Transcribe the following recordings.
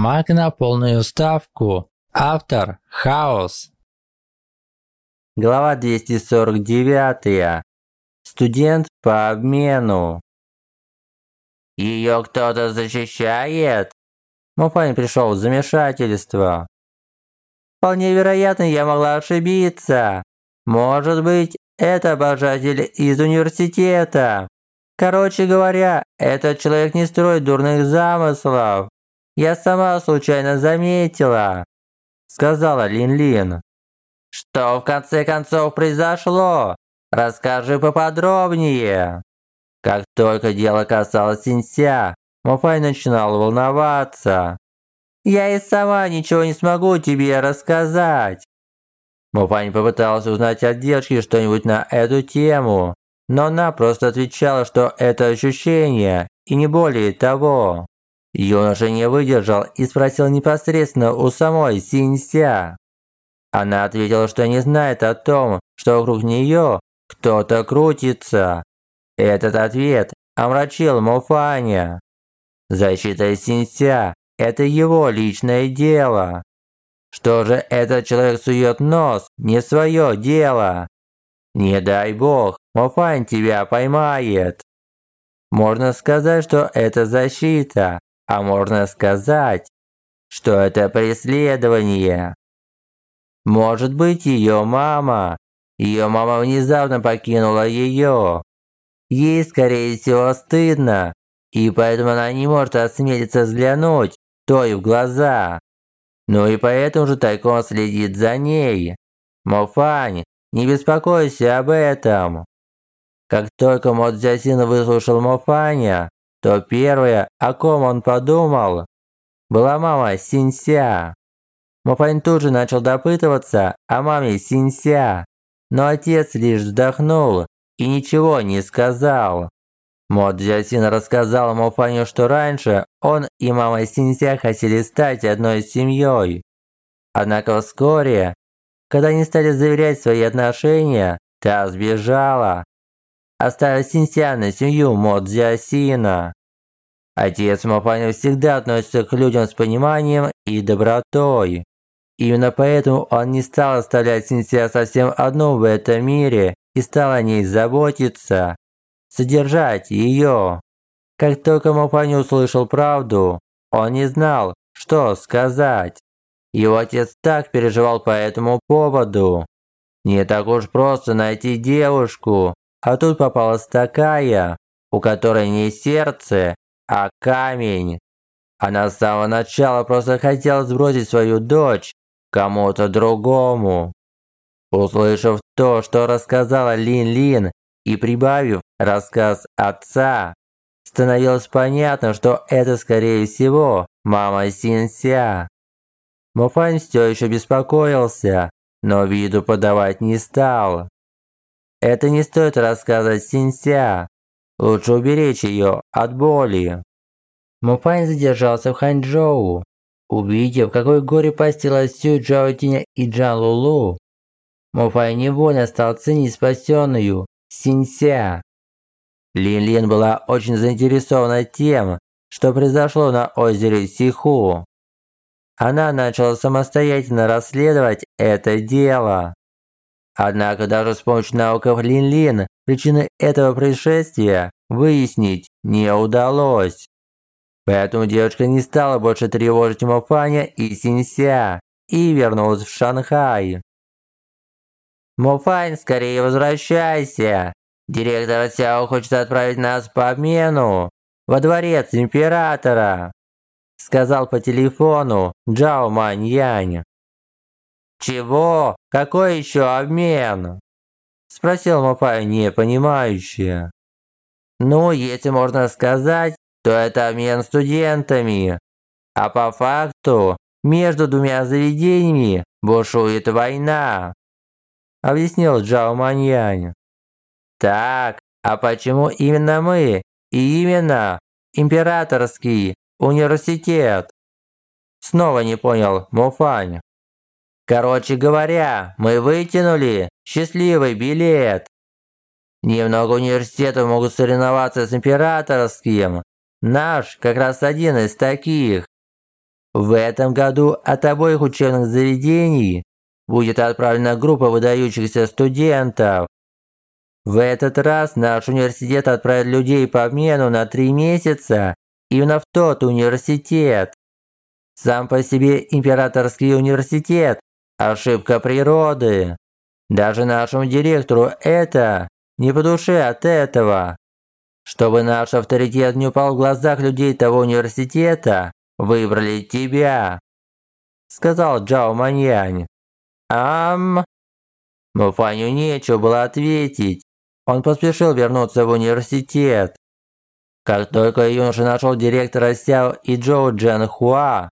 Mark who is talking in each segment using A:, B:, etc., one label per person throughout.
A: Маг на полную ставку. Автор – Хаос.
B: Глава 249. Студент по обмену. Ее кто-то защищает? Муфань пришел в замешательство. Вполне вероятно, я могла ошибиться. Может быть, это обожатель из университета. Короче говоря, этот человек не строит дурных замыслов. Я сама случайно заметила, сказала Лин-Лин. Что в конце концов произошло? Расскажи поподробнее. Как только дело касалось Синься, Мофай начинал волноваться. Я и сама ничего не смогу тебе рассказать. Муфань попытался узнать от девушки что-нибудь на эту тему, но она просто отвечала, что это ощущение, и не более того. Юноша не выдержал и спросил непосредственно у самой Синься. Она ответила, что не знает о том, что вокруг нее кто-то крутится. Этот ответ омрачил Муфаня. Защита Синься – это его личное дело. Что же этот человек сует нос, не свое дело? Не дай бог, Муфань тебя поймает. Можно сказать, что это защита, а можно сказать, что это преследование. Может быть, ее мама. Ее мама внезапно покинула ее. Ей, скорее всего, стыдно, и поэтому она не может осмелиться взглянуть той в глаза. Ну и поэтому же тайком следит за ней. Мофань, не беспокойся об этом. Как только Мо Цзясин выслушал Мофаня, то первое, о ком он подумал, была мама Синься. Мофань тут же начал допытываться о маме Синься, но отец лишь вздохнул и ничего не сказал. Мо Цзясин рассказал Мофаню, что раньше он и мама Синься хотели стать одной семьей. Однако вскоре, когда они стали заверять свои отношения, та сбежала, на семью Мо Цзясина. Отец Мофаня всегда относится к людям с пониманием и добротой. Именно поэтому он не стал оставлять Синься совсем одну в этом мире и стал о ней заботиться содержать ее. Как только Мопань услышал правду, он не знал, что сказать. Его отец так переживал по этому поводу. Не так уж просто найти девушку, а тут попалась такая, у которой не сердце, а камень. Она с самого начала просто хотела сбросить свою дочь кому-то другому. Услышав то, что рассказала Лин-Лин, и прибавив рассказ отца, становилось понятно, что это скорее всего мама Синся. Муфань все еще беспокоился, но виду подавать не стал. Это не стоит рассказывать Синся. Лучше уберечь ее от боли. Муфань задержался в Ханчжоу. Увидев, какое горе постило Сю Джаотиня и Джан Лулу, Муфай невольно стал ценить спасенную Синься. Лин-Лин была очень заинтересована тем, что произошло на озере Сиху. Она начала самостоятельно расследовать это дело. Однако даже с помощью навыков Лин-Лин причины этого происшествия выяснить не удалось. Поэтому девушка не стала больше тревожить Мофаня и Синься и вернулась в Шанхай. «Муфань, скорее возвращайся! Директор Сяо хочет отправить нас по обмену во дворец императора!» Сказал по телефону Джао Маньянь. «Чего? Какой еще обмен?» Спросил Муфай непонимающе. «Ну, если можно сказать, то это обмен студентами. А по факту, между двумя заведениями бушует война объяснил Джао Маньянь. Так, а почему именно мы и именно Императорский университет? Снова не понял Муфань. Короче говоря, мы вытянули счастливый билет. Немного университетов могут соревноваться с императорским. Наш как раз один из таких. В этом году от обоих учебных заведений будет отправлена группа выдающихся студентов. В этот раз наш университет отправит людей по обмену на три месяца именно в тот университет. Сам по себе императорский университет – ошибка природы. Даже нашему директору это не по душе от этого. Чтобы наш авторитет не упал в глазах людей того университета, выбрали тебя», – сказал Джао Маньянь. «Ам?» Муфаню нечего было ответить. Он поспешил вернуться в университет. Как только юноша нашел директора Сяо и Джоу Джен Хуа,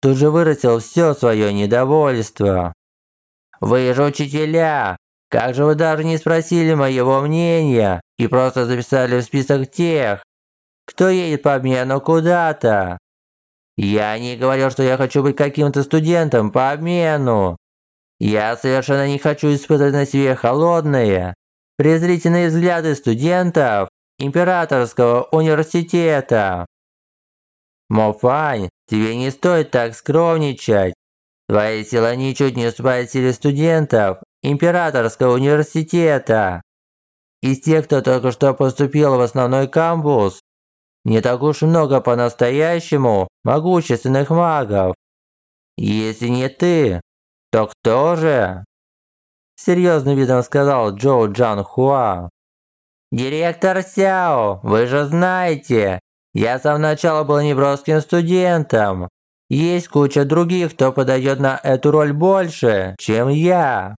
B: тут же выразил все свое недовольство. «Вы же учителя! Как же вы даже не спросили моего мнения и просто записали в список тех, кто едет по обмену куда-то? Я не говорил, что я хочу быть каким-то студентом по обмену. Я совершенно не хочу испытывать на себе холодные, презрительные взгляды студентов Императорского университета. Мофань, тебе не стоит так скромничать. Твоя сила ничуть не уступает силе студентов Императорского университета. Из тех, кто только что поступил в основной кампус, не так уж много по-настоящему могущественных магов. Если не ты, то кто же? Серьезным видом сказал Джоу Джан Хуа. «Директор Сяо, вы же знаете, я с самого начала был неброским студентом. Есть куча других, кто подойдет на эту роль больше, чем я».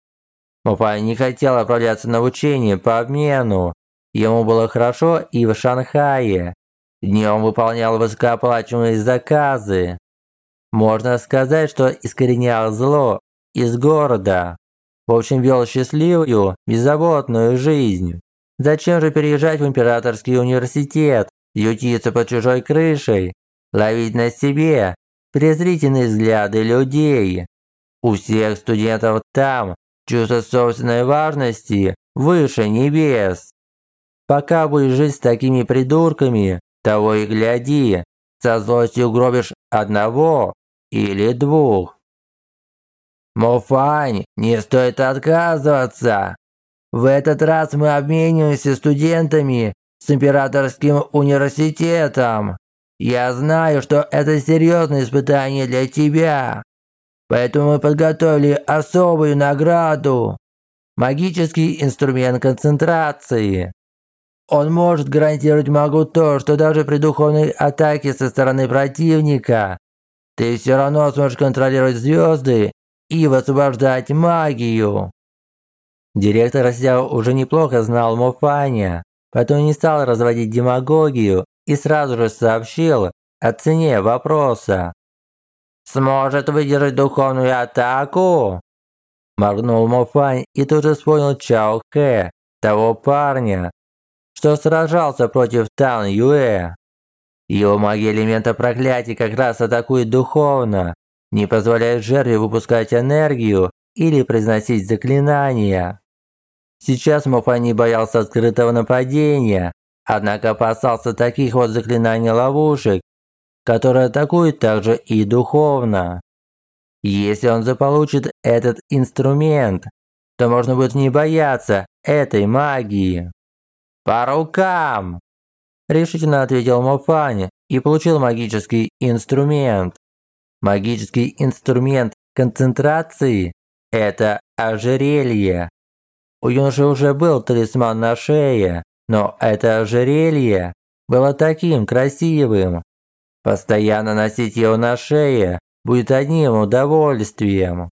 B: Мупай не хотел отправляться на обучение по обмену. Ему было хорошо и в Шанхае. Днем выполнял высокооплачиваемые заказы. Можно сказать, что искоренял зло из города. В общем, вел счастливую, беззаботную жизнь. Зачем же переезжать в императорский университет, ютиться под чужой крышей, ловить на себе презрительные взгляды людей? У всех студентов там чувство собственной важности выше небес. Пока будешь жить с такими придурками, того и гляди, со злостью угробишь одного или двух. Муфань, не стоит отказываться. В этот раз мы обмениваемся студентами с Императорским университетом. Я знаю, что это серьезное испытание для тебя. Поэтому мы подготовили особую награду. Магический инструмент концентрации. Он может гарантировать магу то, что даже при духовной атаке со стороны противника ты все равно сможешь контролировать звезды и высвобождать магию. Директор Сяо уже неплохо знал Мофаня, поэтому не стал разводить демагогию и сразу же сообщил о цене вопроса. «Сможет выдержать духовную атаку?» Моргнул Мофань и тут же вспомнил Чао Хэ, того парня, что сражался против Тан Юэ. Его магия элемента проклятия как раз атакует духовно, не позволяет жертве выпускать энергию или произносить заклинания. Сейчас Мофани боялся открытого нападения, однако опасался таких вот заклинаний-ловушек, которые атакуют также и духовно. Если он заполучит этот инструмент, то можно будет не бояться этой магии. «По рукам!» Решительно ответил Мофани и получил магический инструмент. Магический инструмент концентрации – это ожерелье. У юноши уже был талисман на шее, но это ожерелье было таким красивым. Постоянно носить его на шее будет одним удовольствием.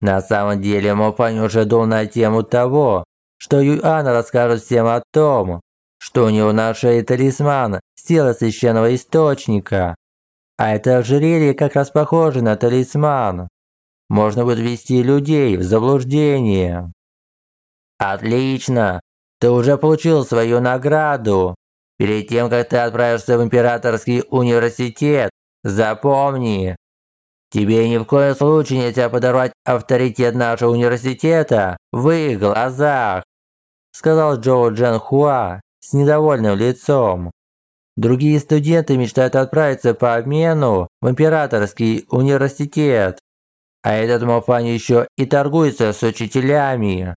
B: На самом деле Мофань уже думал на тему того, что Юан расскажет всем о том, что у него на шее талисман сила священного источника. А это ожерелье как раз похоже на талисман. Можно будет ввести людей в заблуждение. Отлично! Ты уже получил свою награду. Перед тем, как ты отправишься в Императорский университет, запомни, тебе ни в коем случае нельзя подорвать авторитет нашего университета в их глазах, сказал Джоу Джен Хуа с недовольным лицом. Другие студенты мечтают отправиться по обмену в Императорский университет. А этот Мофань еще и торгуется с учителями.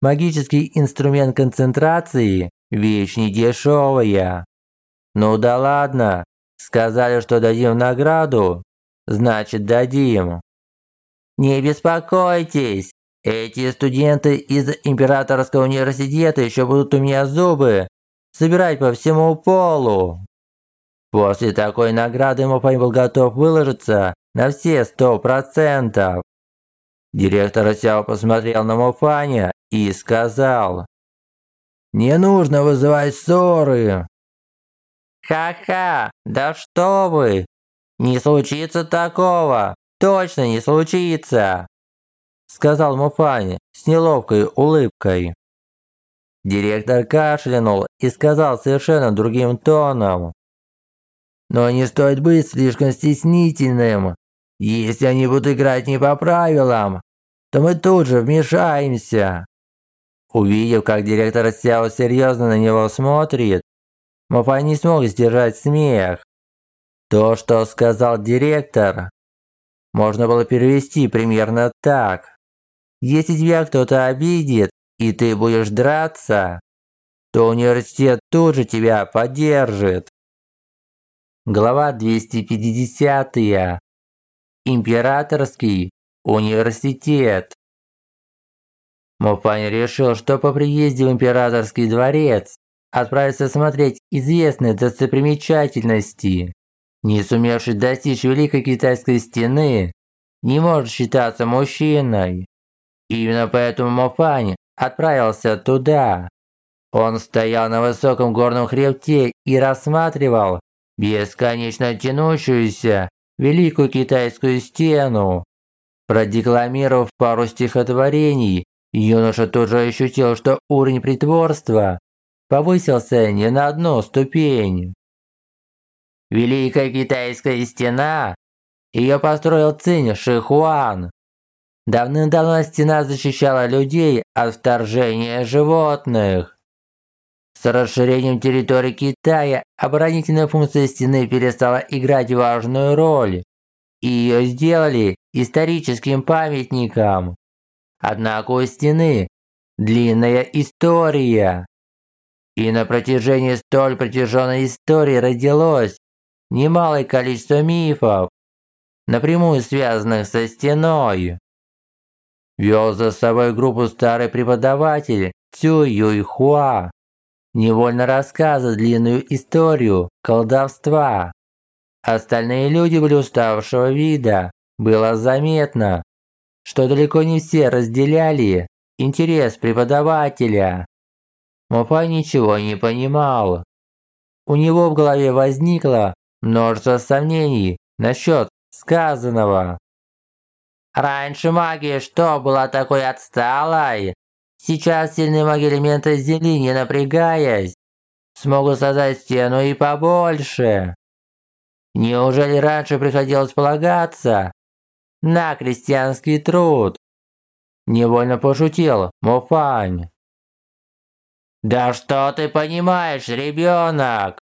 B: Магический инструмент концентрации – вещь недешевая. Ну да ладно, сказали, что дадим награду, значит дадим. Не беспокойтесь, эти студенты из Императорского университета еще будут у меня зубы собирать по всему полу. После такой награды Мопань был готов выложиться на все сто процентов. Директор Сяо посмотрел на Муфаня и сказал, «Не нужно вызывать ссоры». «Ха-ха, да что вы! Не случится такого, точно не случится!» Сказал Муфань с неловкой улыбкой. Директор кашлянул и сказал совершенно другим тоном. «Но не стоит быть слишком стеснительным. Если они будут играть не по правилам, то мы тут же вмешаемся». Увидев, как директор Сяо серьезно на него смотрит, Мафай не смог сдержать смех. То, что сказал директор, можно было перевести примерно так. Если тебя кто-то обидит, и ты будешь драться, то университет тут же тебя поддержит. Глава 250. Императорский университет. Муфань решил, что по приезде в Императорский дворец отправится смотреть известные достопримечательности. Не сумевший достичь Великой Китайской стены, не может считаться мужчиной. Именно поэтому Муфань отправился туда. Он стоял на высоком горном хребте и рассматривал бесконечно тянущуюся Великую Китайскую стену. Продекламировав пару стихотворений, юноша тут же ощутил, что уровень притворства повысился не на одну ступень. Великая Китайская стена, ее построил Цинь Шихуан. Давным-давно стена защищала людей от вторжения животных. С расширением территории Китая оборонительная функция стены перестала играть важную роль, и ее сделали историческим памятником. Однако у стены длинная история. И на протяжении столь протяженной истории родилось немалое количество мифов, напрямую связанных со стеной. Вел за собой группу старый преподаватель Цю Юйхуа невольно рассказывает длинную историю колдовства. Остальные люди были уставшего вида. Было заметно, что далеко не все разделяли интерес преподавателя. Мопа ничего не понимал. У него в голове возникло множество сомнений насчет сказанного. Раньше магия что, была такой отсталой? Сейчас сильные маги элемента Земли, не напрягаясь, смогут создать стену и побольше. Неужели раньше приходилось полагаться на крестьянский труд? Невольно пошутил Муфань. «Да что ты понимаешь, ребенок?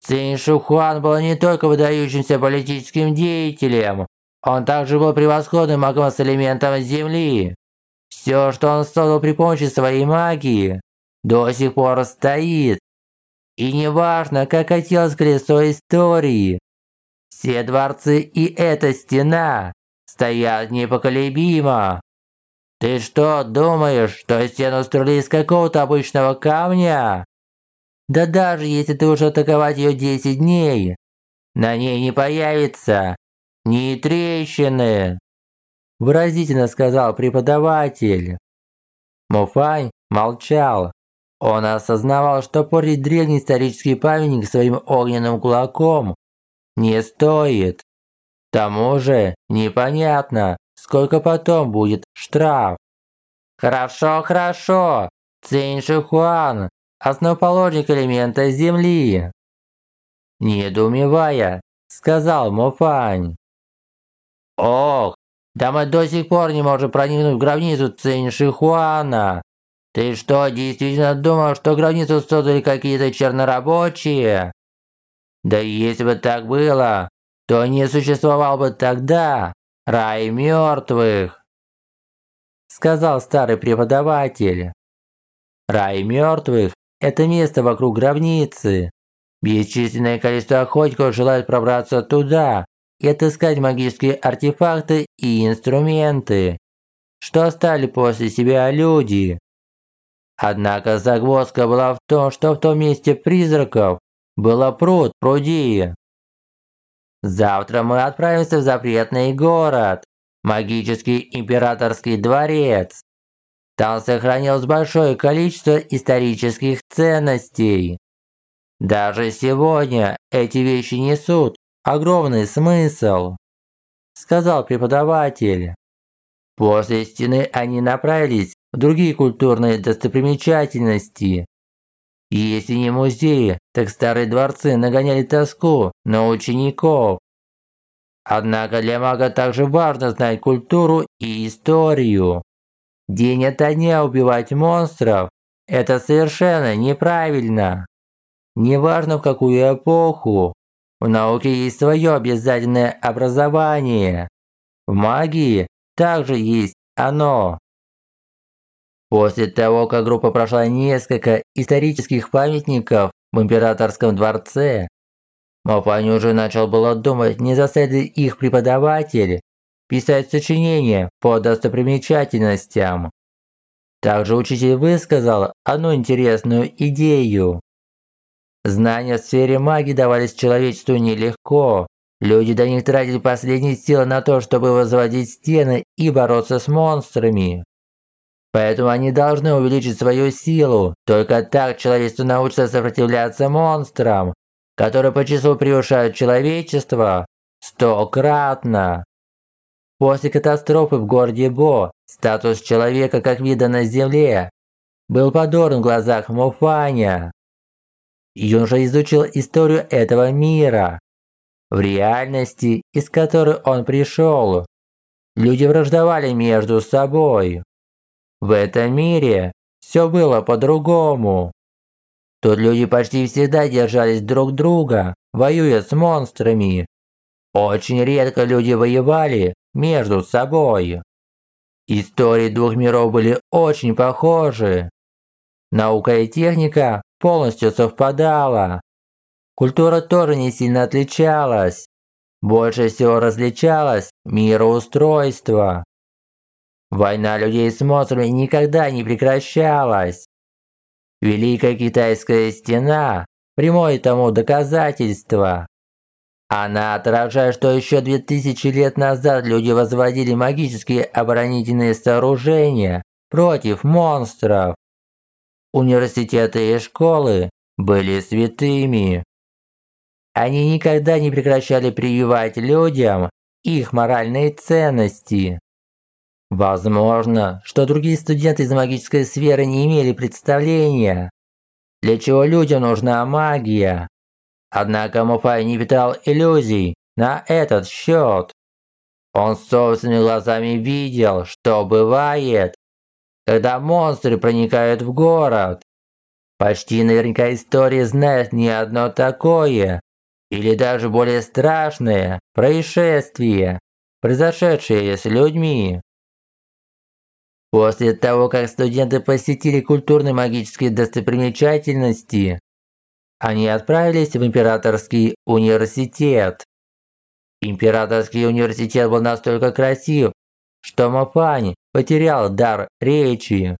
B: Цинь Шухуан был не только выдающимся политическим деятелем, он также был превосходным магом с элементом Земли. Все, что он создал при помощи своей магии, до сих пор стоит. И неважно, как катилось колесо истории, все дворцы и эта стена стоят непоколебимо. Ты что, думаешь, что стену строили из какого-то обычного камня? Да даже если ты уж атаковать ее 10 дней, на ней не появится ни трещины выразительно сказал преподаватель. Муфай молчал. Он осознавал, что портить древний исторический памятник своим огненным кулаком не стоит. К тому же непонятно, сколько потом будет штраф. Хорошо, хорошо. Цинь Шихуан, основоположник элемента Земли. Недоумевая, сказал Муфань. Ох, да мы до сих пор не можем проникнуть в гробницу Цинь-Шихуана. Ты что, действительно думал, что гробницу создали какие-то чернорабочие? Да если бы так было, то не существовал бы тогда рай мертвых, сказал старый преподаватель. Рай мертвых – это место вокруг гробницы. Бесчисленное количество охотников желает пробраться туда и отыскать магические артефакты и инструменты, что оставили после себя люди. Однако загвоздка была в том, что в том месте призраков было пруд пруди. Завтра мы отправимся в запретный город, магический императорский дворец. Там сохранилось большое количество исторических ценностей. Даже сегодня эти вещи несут огромный смысл, сказал преподаватель. После стены они направились в другие культурные достопримечательности. Если не музеи, так старые дворцы нагоняли тоску на учеников. Однако для мага также важно знать культуру и историю. День ото дня убивать монстров – это совершенно неправильно. Неважно в какую эпоху, в науке есть свое обязательное образование. В магии также есть оно. После того, как группа прошла несколько исторических памятников в Императорском дворце, Мафани уже начал было думать, не заставит их преподаватель писать сочинение по достопримечательностям. Также учитель высказал одну интересную идею. Знания в сфере магии давались человечеству нелегко. Люди до них тратили последние силы на то, чтобы возводить стены и бороться с монстрами. Поэтому они должны увеличить свою силу. Только так человечество научится сопротивляться монстрам, которые по числу превышают человечество стократно. После катастрофы в городе Бо статус человека как вида на Земле был подорван в глазах Муфаня. Юноша изучил историю этого мира. В реальности, из которой он пришел, люди враждовали между собой. В этом мире все было по-другому. Тут люди почти всегда держались друг друга, воюя с монстрами. Очень редко люди воевали между собой. Истории двух миров были очень похожи. Наука и техника полностью совпадала. Культура тоже не сильно отличалась. Больше всего различалось мироустройство. Война людей с монстрами никогда не прекращалась. Великая китайская стена – прямое тому доказательство. Она отражает, что еще 2000 лет назад люди возводили магические оборонительные сооружения против монстров. Университеты и школы были святыми. Они никогда не прекращали прививать людям их моральные ценности. Возможно, что другие студенты из магической сферы не имели представления, для чего людям нужна магия. Однако Муфай не питал иллюзий на этот счет. Он собственными глазами видел, что бывает, когда монстры проникают в город. Почти наверняка история знает не одно такое, или даже более страшное происшествие, произошедшее с людьми. После того, как студенты посетили культурные магические достопримечательности, они отправились в Императорский университет. Императорский университет был настолько красив, что Мафани потерял дар речи.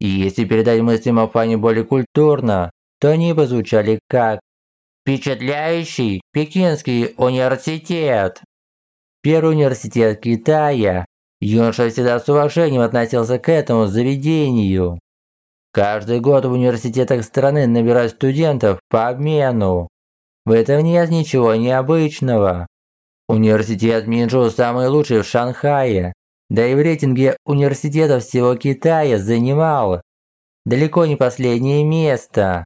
B: И если передать мысли Мафани более культурно, то они бы звучали как «Впечатляющий Пекинский университет». Первый университет Китая Юноша всегда с уважением относился к этому заведению. Каждый год в университетах страны набирают студентов по обмену. В этом нет ничего необычного. Университет Минчжу самый лучший в Шанхае, да и в рейтинге университетов всего Китая занимал далеко не последнее место.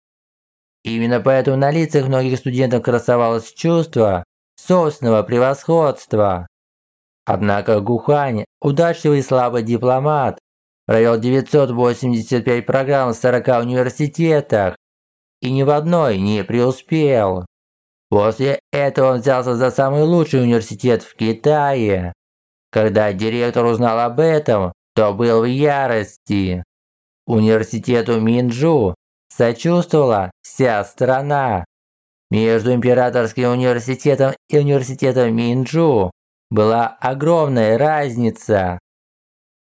B: Именно поэтому на лицах многих студентов красовалось чувство собственного превосходства. Однако Гухань, удачливый и слабый дипломат, провел 985 программ в 40 университетах и ни в одной не преуспел. После этого он взялся за самый лучший университет в Китае. Когда директор узнал об этом, то был в ярости. Университету Минджу сочувствовала вся страна. Между Императорским университетом и университетом Минджу была огромная разница.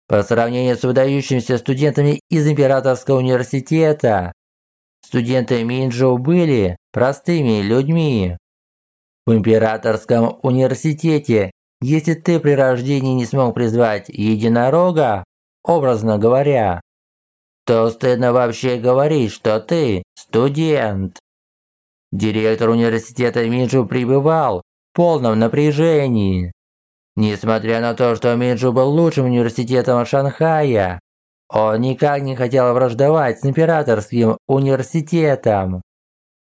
B: По сравнению с выдающимися студентами из Императорского университета, студенты Минджу были простыми людьми. В Императорском университете, если ты при рождении не смог призвать единорога, образно говоря, то стыдно вообще говорить, что ты студент. Директор университета Минджу пребывал в полном напряжении. Несмотря на то, что Минджу был лучшим университетом Шанхая, он никак не хотел враждовать с императорским университетом.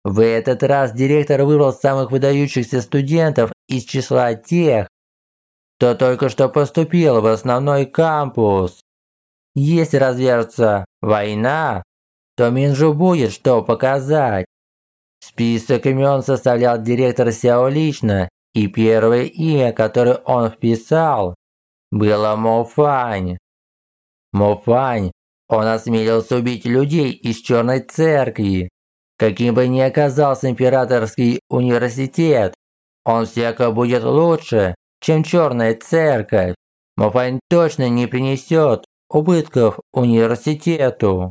B: В этот раз директор выбрал самых выдающихся студентов из числа тех, кто только что поступил в основной кампус. Если развяжется война, то Минджу будет что показать. Список имен составлял директор Сяо лично и первое имя, которое он вписал, было Мофань. Мофань, он осмелился убить людей из Черной Церкви. Каким бы ни оказался императорский университет, он всяко будет лучше, чем Черная Церковь. Мофань точно не принесет убытков университету.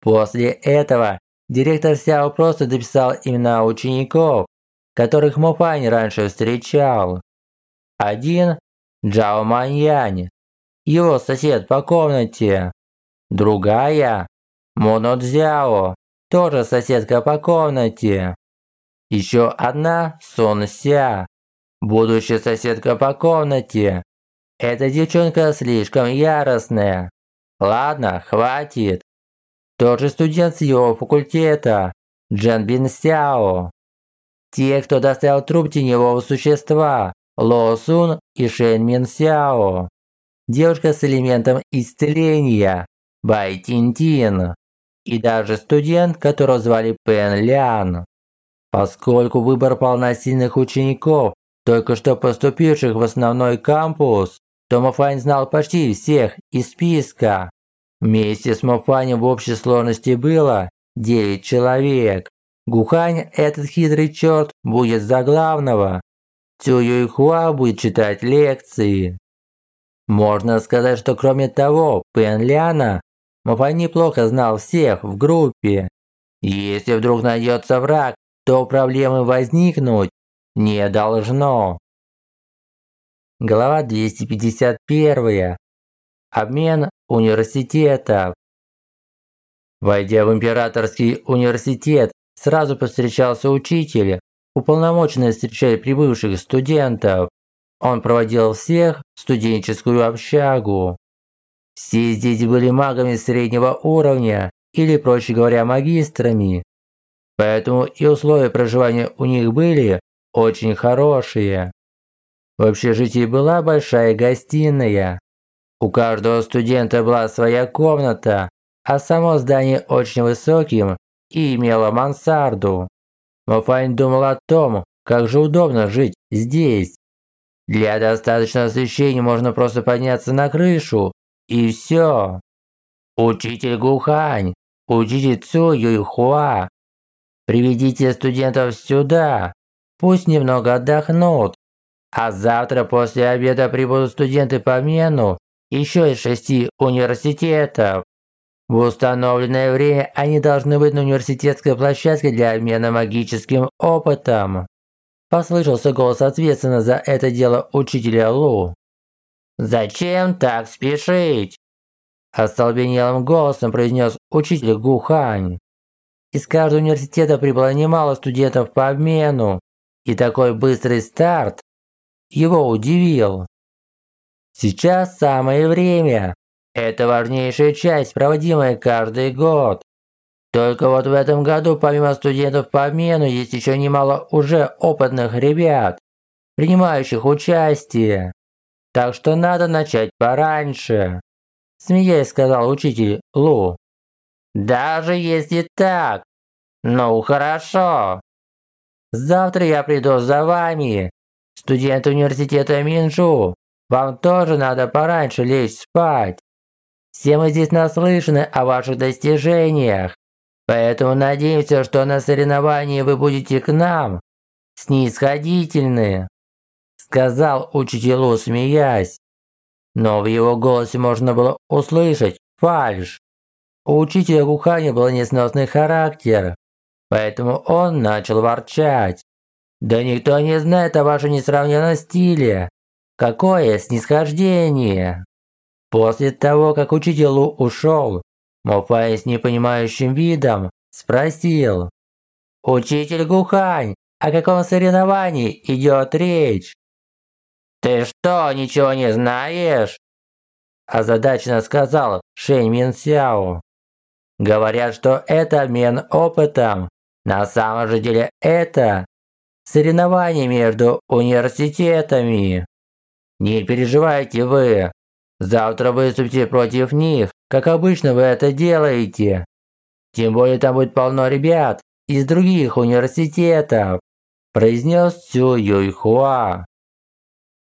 B: После этого директор Сяо просто дописал имена учеников, которых Мопань раньше встречал. Один – Джао Маньянь, его сосед по комнате. Другая – Моно Цзяо, тоже соседка по комнате. Еще одна – Сон Ся, будущая соседка по комнате. Эта девчонка слишком яростная. Ладно, хватит. Тот же студент с его факультета, Джан Бин Сяо. Те, кто доставил труп теневого существа, Ло Сун и Шэн Мин Сяо. Девушка с элементом исцеления, Бай Тин Тин. И даже студент, которого звали Пен Лян. Поскольку выбор пал на сильных учеников, только что поступивших в основной кампус, то Мафань знал почти всех из списка. Вместе с Мафанем в общей сложности было 9 человек. Гухань, этот хитрый черт, будет за главного. Цю Юйхуа будет читать лекции. Можно сказать, что кроме того, Пен Ляна, Мафань неплохо знал всех в группе. Если вдруг найдется враг, то проблемы возникнуть не должно. Глава 251. Обмен университетов. Войдя в императорский университет, Сразу повстречался учитель, уполномоченный встречать прибывших студентов. Он проводил всех в студенческую общагу. Все здесь были магами среднего уровня или, проще говоря, магистрами. Поэтому и условия проживания у них были очень хорошие. В общежитии была большая гостиная. У каждого студента была своя комната, а само здание очень высоким и имела мансарду. Мафань думал о том, как же удобно жить здесь. Для достаточного освещения можно просто подняться на крышу, и все. Учитель Гухань, учитель Цу Юйхуа, приведите студентов сюда, пусть немного отдохнут. А завтра после обеда прибудут студенты по мену еще из шести университетов. В установленное время они должны быть на университетской площадке для обмена магическим опытом. Послышался голос ответственно за это дело учителя Лу. «Зачем так спешить?» Остолбенелым голосом произнес учитель Гухань. Из каждого университета прибыло немало студентов по обмену, и такой быстрый старт его удивил. Сейчас самое время это важнейшая часть, проводимая каждый год. Только вот в этом году помимо студентов по обмену есть еще немало уже опытных ребят, принимающих участие. Так что надо начать пораньше. Смеясь сказал учитель Лу. Даже если так. Ну хорошо. Завтра я приду за вами. Студент университета Минжу, вам тоже надо пораньше лечь спать. Все мы здесь наслышаны о ваших достижениях, поэтому надеемся, что на соревновании вы будете к нам снисходительны», сказал учителю, смеясь. Но в его голосе можно было услышать фальшь. У учителя Гухани был несносный характер, поэтому он начал ворчать. «Да никто не знает о вашем несравненном стиле. Какое снисхождение!» После того, как учитель ушел, Мофай с непонимающим видом спросил. «Учитель Гухань, о каком соревновании идет речь?» «Ты что, ничего не знаешь?» Озадаченно сказал Шэнь Мин Сяо. «Говорят, что это обмен опытом. На самом же деле это соревнование между университетами. Не переживайте вы. Завтра выступите против них, как обычно вы это делаете. Тем более там будет полно ребят из других университетов», произнес Цю Юйхуа.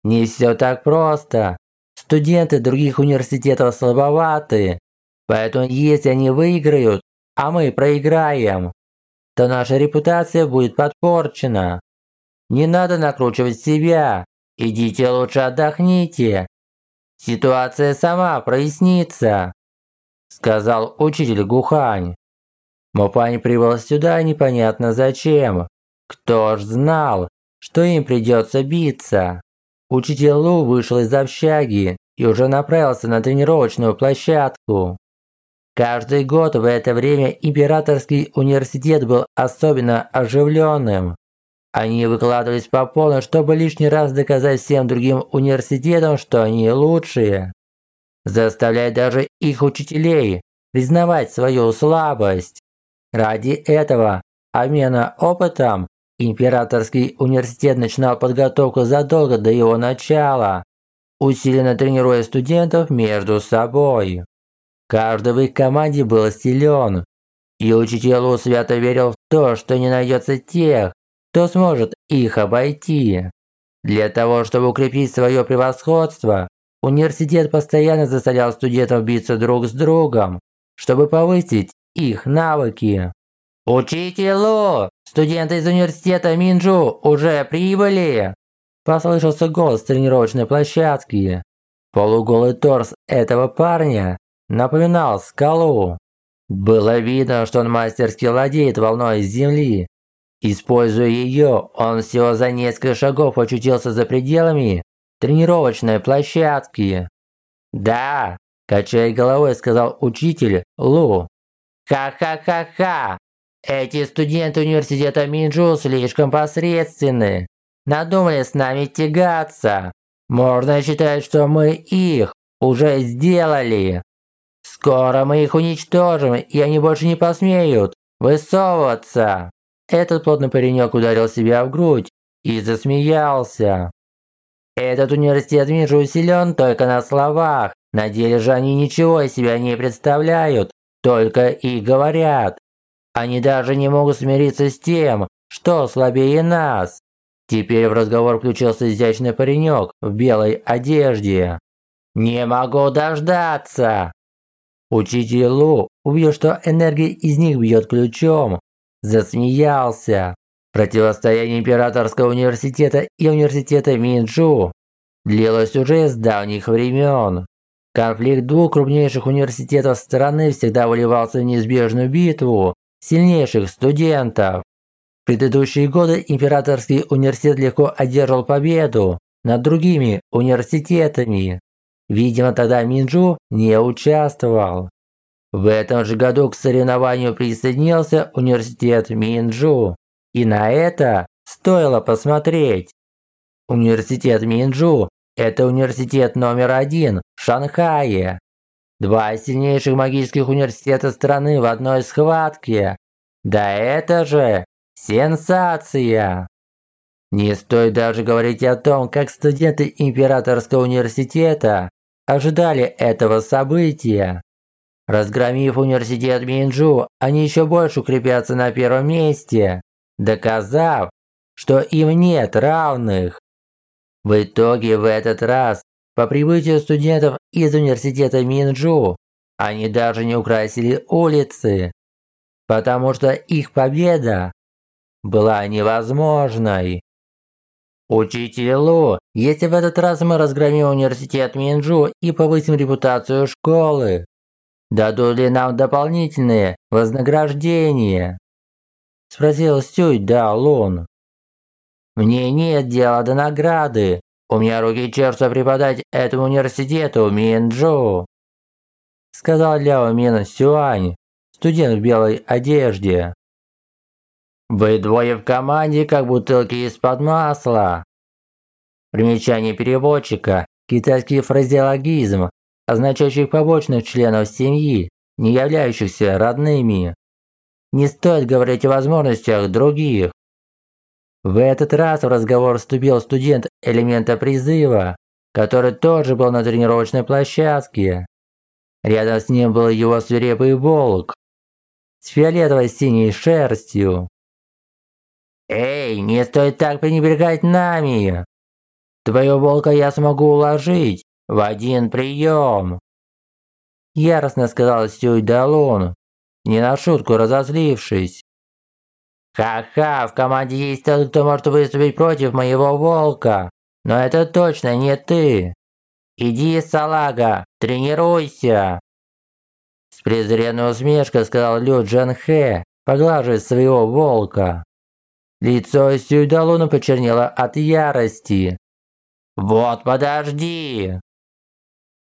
B: Не все так просто. Студенты других университетов слабоваты. Поэтому если они выиграют, а мы проиграем, то наша репутация будет подпорчена. Не надо накручивать себя. Идите лучше отдохните. Ситуация сама прояснится, сказал учитель Гухань. Мопань прибыл сюда непонятно зачем. Кто ж знал, что им придется биться. Учитель Лу вышел из общаги и уже направился на тренировочную площадку. Каждый год в это время Императорский университет был особенно оживленным. Они выкладывались по полной, чтобы лишний раз доказать всем другим университетам, что они лучшие. Заставлять даже их учителей признавать свою слабость. Ради этого обмена опытом Императорский университет начинал подготовку задолго до его начала, усиленно тренируя студентов между собой. Каждый в их команде был силен, и учитель Лу свято верил в то, что не найдется тех, кто сможет их обойти. Для того, чтобы укрепить свое превосходство, университет постоянно заставлял студентов биться друг с другом, чтобы повысить их навыки. «Учитель Лу, студенты из университета Минджу уже прибыли!» Послышался голос с тренировочной площадки. Полуголый торс этого парня напоминал скалу. Было видно, что он мастерски владеет волной земли. Используя ее, он всего за несколько шагов очутился за пределами тренировочной площадки. «Да», – качая головой, сказал учитель Лу. «Ха-ха-ха-ха! Эти студенты университета Минджу слишком посредственны. Надумали с нами тягаться. Можно считать, что мы их уже сделали. Скоро мы их уничтожим, и они больше не посмеют высовываться. Этот плотный паренек ударил себя в грудь и засмеялся. Этот университет Минджу силен только на словах. На деле же они ничего из себя не представляют, только и говорят. Они даже не могут смириться с тем, что слабее нас. Теперь в разговор включился изящный паренек в белой одежде. «Не могу дождаться!» Учитель Лу, увидел, что энергия из них бьет ключом, засмеялся. Противостояние Императорского университета и университета Минджу длилось уже с давних времен. Конфликт двух крупнейших университетов страны всегда выливался в неизбежную битву сильнейших студентов. В предыдущие годы Императорский университет легко одержал победу над другими университетами. Видимо, тогда Минджу не участвовал. В этом же году к соревнованию присоединился университет Минджу. И на это стоило посмотреть. Университет Минджу – это университет номер один в Шанхае. Два сильнейших магических университета страны в одной схватке. Да это же сенсация! Не стоит даже говорить о том, как студенты Императорского университета ожидали этого события. Разгромив университет Минджу, они еще больше укрепятся на первом месте, доказав, что им нет равных. В итоге в этот раз, по прибытию студентов из университета Минджу, они даже не украсили улицы, потому что их победа была невозможной. Учитель Лу, если в этот раз мы разгромим университет Минджу и повысим репутацию школы, дадут ли нам дополнительные вознаграждения? Спросил Сюй Да Лун. Мне нет дела до награды. У меня руки чертя преподать этому университету Минджу. Сказал Ляо Мин Сюань, студент в белой одежде. Вы двое в команде, как бутылки из-под масла. Примечание переводчика. Китайский фразеологизм, означающий побочных членов семьи, не являющихся родными. Не стоит говорить о возможностях других. В этот раз в разговор вступил студент элемента призыва, который тоже был на тренировочной площадке. Рядом с ним был его свирепый волк с фиолетово-синей шерстью. «Эй, не стоит так пренебрегать нами! Твоего волка я смогу уложить в один прием!» Яростно сказал Сюй Далун, не на шутку разозлившись. «Ха-ха, в команде есть тот, кто может выступить против моего волка, но это точно не ты! Иди, салага, тренируйся!» С презренной усмешкой сказал Лю Джан Хэ, поглаживая своего волка. Лицо Сюйдалуна почернело от ярости. «Вот подожди!»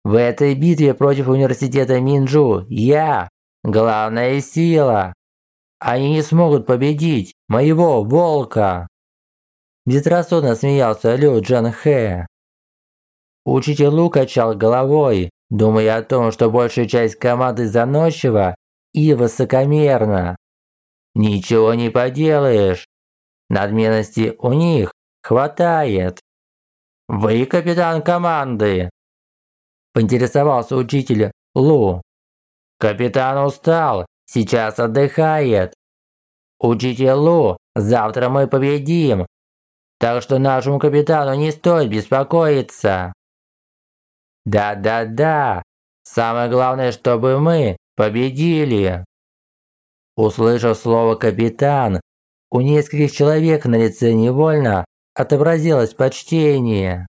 B: В этой битве против университета Минджу я – главная сила. Они не смогут победить моего волка. Безрассудно смеялся Лю Джан Хэ. Учитель Лу качал головой, думая о том, что большая часть команды заносчива и высокомерна. Ничего не поделаешь. Надменности у них хватает. Вы капитан команды. Поинтересовался учитель Лу. Капитан устал, сейчас отдыхает. Учитель Лу, завтра мы победим. Так что нашему капитану не стоит беспокоиться. Да-да-да. Самое главное, чтобы мы победили. Услышав слово «капитан», у нескольких человек на лице невольно отобразилось почтение.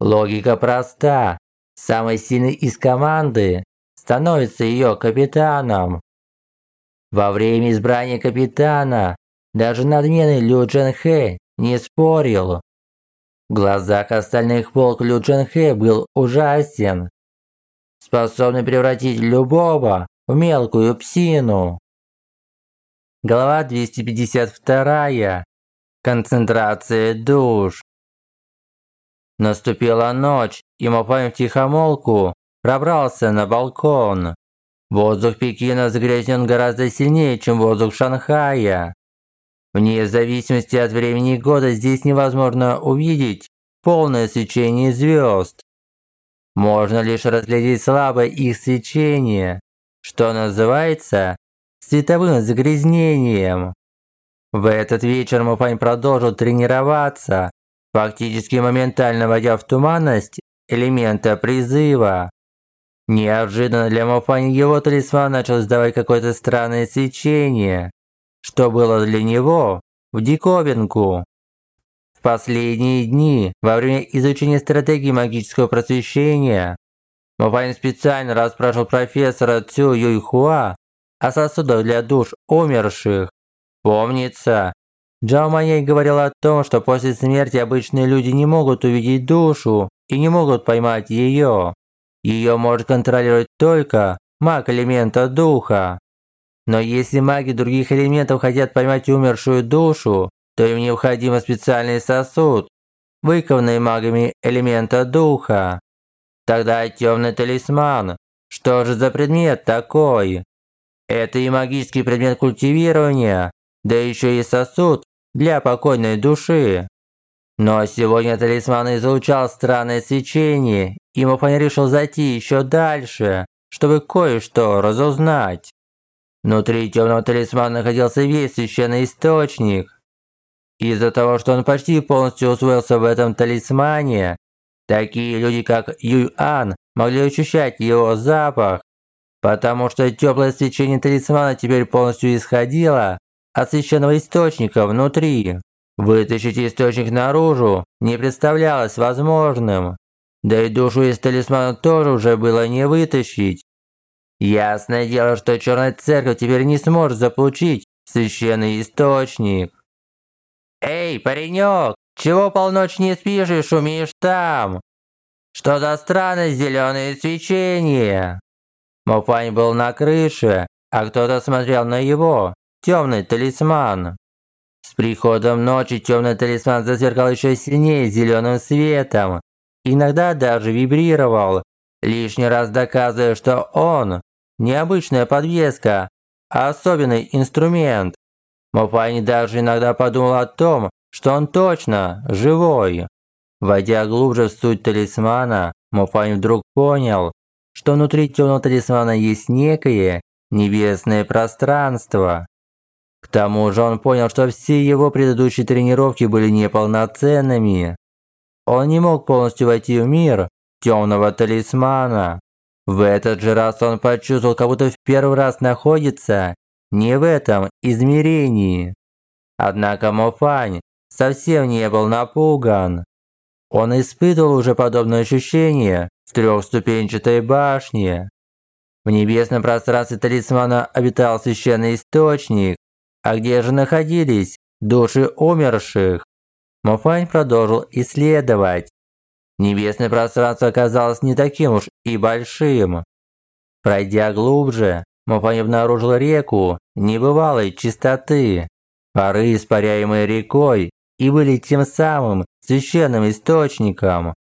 B: Логика проста. Самый сильный из команды становится ее капитаном. Во время избрания капитана даже надменный Лю Джен Хэ не спорил. В глазах остальных волк Лю Джен Хэ был ужасен, способный превратить любого в мелкую псину. Глава 252. Концентрация душ. Наступила ночь, и Мопаем тихомолку пробрался на балкон. Воздух Пекина загрязнен гораздо сильнее, чем воздух Шанхая. Вне зависимости от времени года здесь невозможно увидеть полное свечение звезд. Можно лишь разглядеть слабое их свечение, что называется световым загрязнением. В этот вечер Муфань продолжил тренироваться, фактически моментально войдя в туманность элемента призыва. Неожиданно для Муфани его талисман начал издавать какое-то странное свечение, что было для него в диковинку. В последние дни, во время изучения стратегии магического просвещения, Муфань специально расспрашивал профессора Цю Юйхуа о сосудах для душ умерших. Помнится, Джао Маньяй говорил о том, что после смерти обычные люди не могут увидеть душу и не могут поймать ее. Ее может контролировать только маг элемента духа. Но если маги других элементов хотят поймать умершую душу, то им необходим специальный сосуд, выкованный магами элемента духа. Тогда темный талисман. Что же за предмет такой? Это и магический предмет культивирования, да еще и сосуд для покойной души. Но сегодня талисман излучал странное свечение, и Муфань решил зайти еще дальше, чтобы кое-что разузнать. Внутри темного талисмана находился весь священный источник. из-за того, что он почти полностью усвоился в этом талисмане, такие люди, как Юй-Ан, могли ощущать его запах, потому что теплое свечение талисмана теперь полностью исходило от священного источника внутри. Вытащить источник наружу не представлялось возможным. Да и душу из талисмана тоже уже было не вытащить. Ясное дело, что Черная Церковь теперь не сможет заполучить священный источник. «Эй, паренек, чего полночь не спишь и шумишь там? Что за странное зеленое свечение?» Мопань был на крыше, а кто-то смотрел на его темный талисман. С приходом ночи темный талисман засверкал еще сильнее зеленым светом, иногда даже вибрировал, лишний раз доказывая, что он необычная подвеска, а особенный инструмент. Мопани даже иногда подумал о том, что он точно живой. Войдя глубже в суть талисмана, Мопани вдруг понял, что внутри темного талисмана есть некое небесное пространство. К тому же он понял, что все его предыдущие тренировки были неполноценными. Он не мог полностью войти в мир темного талисмана. В этот же раз он почувствовал, как будто в первый раз находится не в этом измерении. Однако Мофань совсем не был напуган. Он испытывал уже подобное ощущение в трехступенчатой башне. В небесном пространстве талисмана обитал священный источник, а где же находились души умерших? Мофань продолжил исследовать. Небесное пространство оказалось не таким уж и большим. Пройдя глубже, Мофань обнаружил реку небывалой чистоты. Пары, испаряемые рекой, и были тем самым священным источником.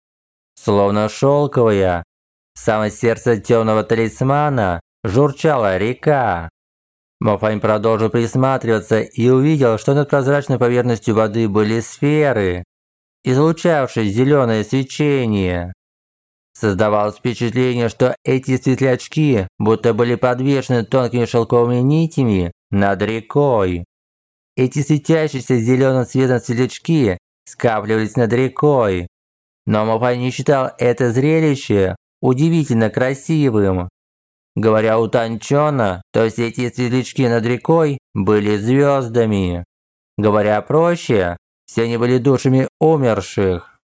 B: Словно шелковая, в самое сердце темного талисмана журчала река. Мофань продолжил присматриваться и увидел, что над прозрачной поверхностью воды были сферы, излучавшие зеленое свечение. Создавалось впечатление, что эти светлячки будто были подвешены тонкими шелковыми нитями над рекой. Эти светящиеся зеленым цветом светлячки скапливались над рекой. Но Мофань не считал это зрелище удивительно красивым. Говоря утонченно, то все эти светлячки над рекой были звездами. Говоря проще, все они были душами умерших.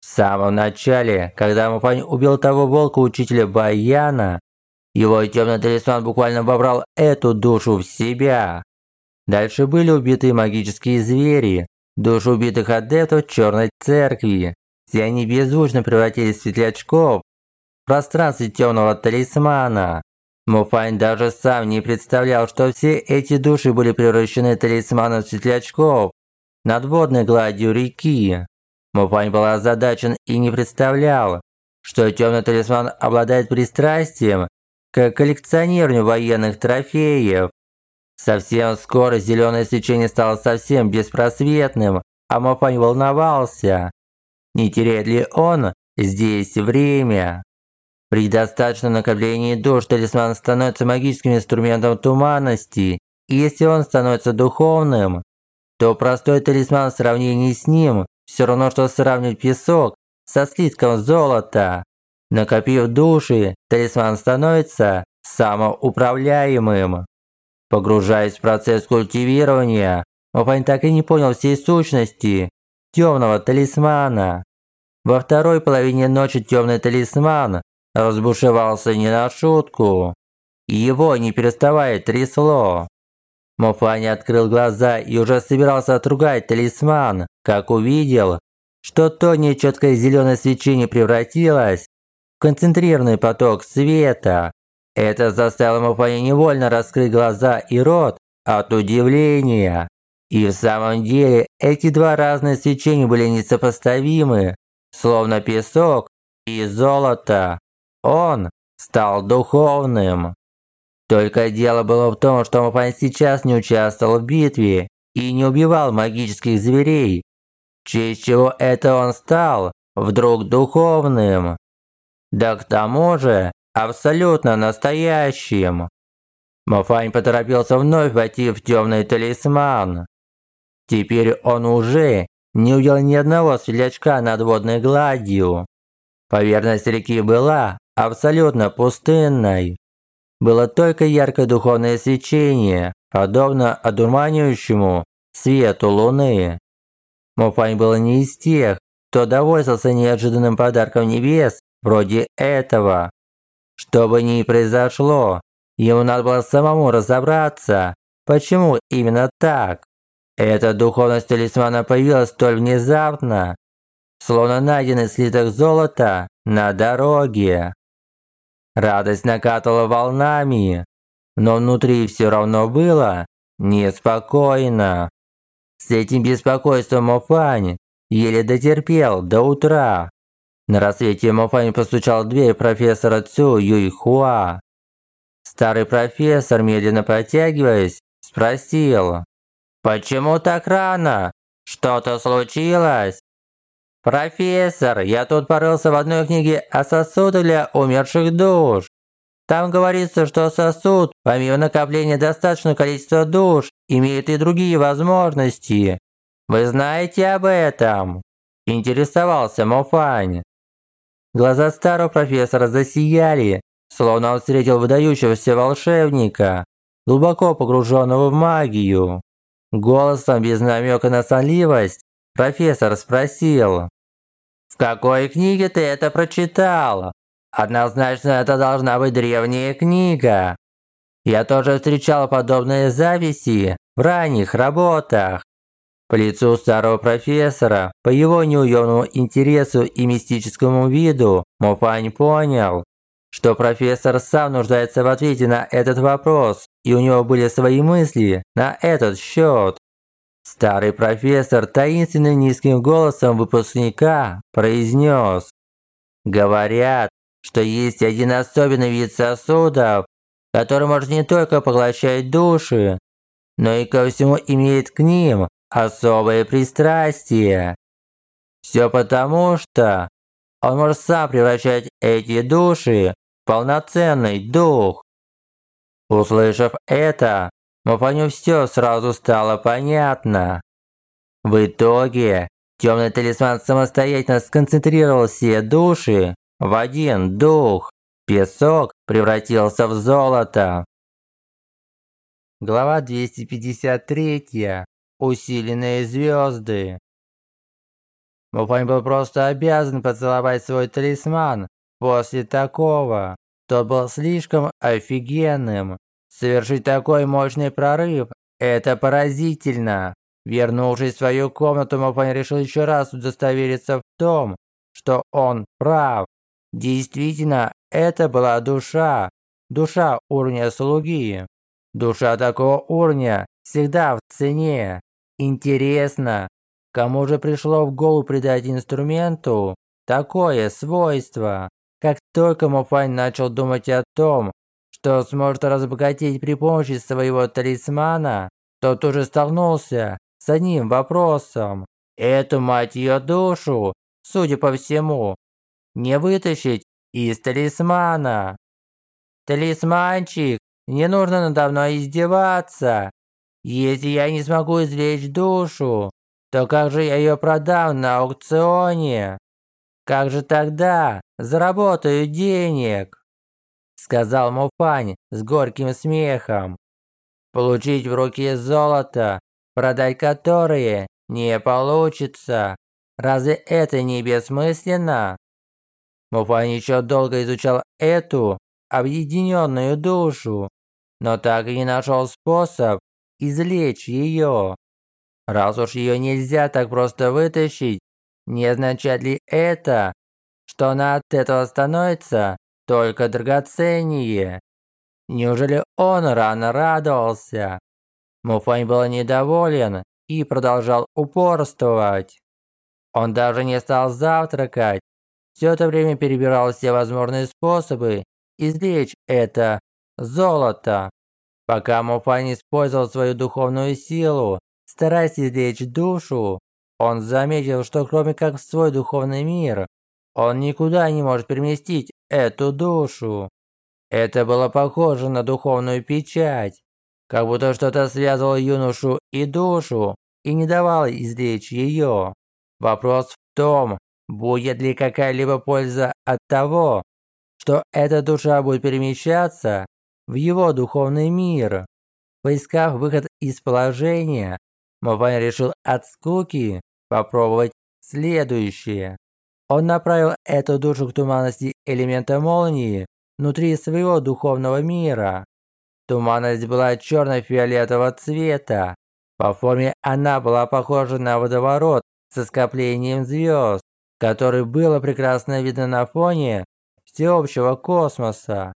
B: В самом начале, когда Мапань убил того волка-учителя Баяна, его темный талисман буквально вобрал эту душу в себя. Дальше были убитые магические звери, души убитых адептов Черной Церкви. Все они беззвучно превратились в светлячков, пространстве темного талисмана. Муфань даже сам не представлял, что все эти души были превращены талисманом светлячков над водной гладью реки. Муфань был озадачен и не представлял, что темный талисман обладает пристрастием к коллекционированию военных трофеев. Совсем скоро зеленое свечение стало совсем беспросветным, а Муфань волновался. Не теряет ли он здесь время? При достаточном накоплении душ талисман становится магическим инструментом туманности, и если он становится духовным, то простой талисман в сравнении с ним все равно, что сравнивать песок со слитком золота. Накопив души, талисман становится самоуправляемым. Погружаясь в процесс культивирования, Опань так и не понял всей сущности темного талисмана. Во второй половине ночи темный талисман разбушевался не на шутку. Его не переставая трясло. Мофани открыл глаза и уже собирался отругать талисман, как увидел, что то нечеткое зеленое свечение превратилось в концентрированный поток света. Это заставило Мофани невольно раскрыть глаза и рот от удивления. И в самом деле эти два разных свечения были несопоставимы, словно песок и золото. Он стал духовным. Только дело было в том, что Мапань сейчас не участвовал в битве и не убивал магических зверей, честь чего это он стал вдруг духовным. Да к тому же абсолютно настоящим. Мафань поторопился вновь войти в темный талисман. Теперь он уже не увидел ни одного светлячка над водной гладью. Поверхность реки была абсолютно пустынной. Было только яркое духовное свечение, подобно одурманивающему свету луны. Муфань был не из тех, кто довольствовался неожиданным подарком небес вроде этого. Что бы ни произошло, ему надо было самому разобраться, почему именно так. Эта духовность талисмана появилась столь внезапно, словно найденный слиток золота на дороге. Радость накатывала волнами, но внутри все равно было неспокойно. С этим беспокойством Мофань еле дотерпел до утра. На рассвете Мофань постучал в дверь профессора Цю Юйхуа. Старый профессор, медленно протягиваясь, спросил. «Почему так рано? Что-то случилось?» «Профессор, я тут порылся в одной книге о сосудах для умерших душ. Там говорится, что сосуд, помимо накопления достаточного количества душ, имеет и другие возможности. Вы знаете об этом?» Интересовался Мофань. Глаза старого профессора засияли, словно он встретил выдающегося волшебника, глубоко погруженного в магию. Голосом без намека на сонливость профессор спросил. «В какой книге ты это прочитал? Однозначно это должна быть древняя книга. Я тоже встречал подобные записи в ранних работах. По лицу старого профессора, по его неуемному интересу и мистическому виду, Мопань понял, что профессор сам нуждается в ответе на этот вопрос, и у него были свои мысли на этот счет. Старый профессор таинственным низким голосом выпускника произнес. Говорят, что есть один особенный вид сосудов, который может не только поглощать души, но и ко всему имеет к ним особое пристрастие. Все потому, что он может сам превращать эти души полноценный дух. Услышав это, Мапаню все сразу стало понятно. В итоге, темный талисман самостоятельно сконцентрировал все души в один дух. Песок превратился в золото. Глава 253. Усиленные звезды. Муфань был просто обязан поцеловать свой талисман После такого, тот был слишком офигенным. Совершить такой мощный прорыв – это поразительно. Вернувшись в свою комнату, Мопань решил еще раз удостовериться в том, что он прав. Действительно, это была душа. Душа уровня слуги. Душа такого уровня всегда в цене. Интересно, кому же пришло в голову придать инструменту такое свойство? Как только Муфань начал думать о том, что сможет разбогатеть при помощи своего талисмана, то тоже столкнулся с одним вопросом. Эту, мать ее душу, судя по всему, не вытащить из талисмана. Талисманчик, не нужно надо мной издеваться. Если я не смогу извлечь душу, то как же я ее продам на аукционе? Как же тогда заработаю денег?» Сказал Муфань с горьким смехом. «Получить в руки золото, продать которое не получится. Разве это не бессмысленно?» Муфань еще долго изучал эту объединенную душу, но так и не нашел способ извлечь ее. Раз уж ее нельзя так просто вытащить, не означает ли это, что она от этого становится только драгоценнее? Неужели он рано радовался? Муфань был недоволен и продолжал упорствовать. Он даже не стал завтракать. Все это время перебирал все возможные способы извлечь это золото. Пока Муфань использовал свою духовную силу, стараясь извлечь душу, он заметил, что кроме как в свой духовный мир, он никуда не может переместить эту душу. Это было похоже на духовную печать, как будто что-то связывало юношу и душу и не давало извлечь ее. Вопрос в том, будет ли какая-либо польза от того, что эта душа будет перемещаться в его духовный мир. Поискав выход из положения, Мовань решил от скуки попробовать следующее. Он направил эту душу к туманности элемента молнии внутри своего духовного мира. Туманность была черно-фиолетового цвета. По форме она была похожа на водоворот со скоплением звезд, который было прекрасно видно на фоне всеобщего космоса.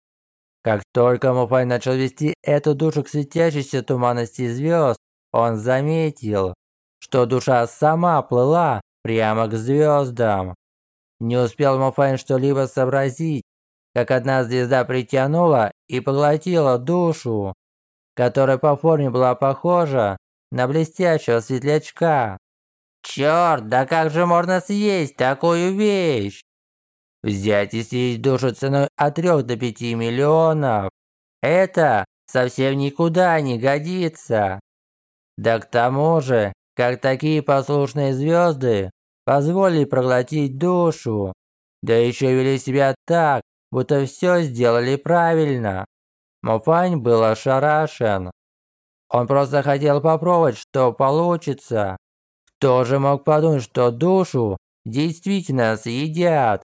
B: Как только Муфай начал вести эту душу к светящейся туманности звезд, он заметил, что душа сама плыла прямо к звездам. Не успел Муфайн что-либо сообразить, как одна звезда притянула и поглотила душу, которая по форме была похожа на блестящего светлячка. Черт, да как же можно съесть такую вещь? Взять и съесть душу ценой от 3 до 5 миллионов. Это совсем никуда не годится. Да к тому же, как такие послушные звезды позволили проглотить душу, да еще вели себя так, будто все сделали правильно. Мофань был ошарашен. Он просто хотел попробовать, что получится. Кто же мог подумать, что душу действительно съедят?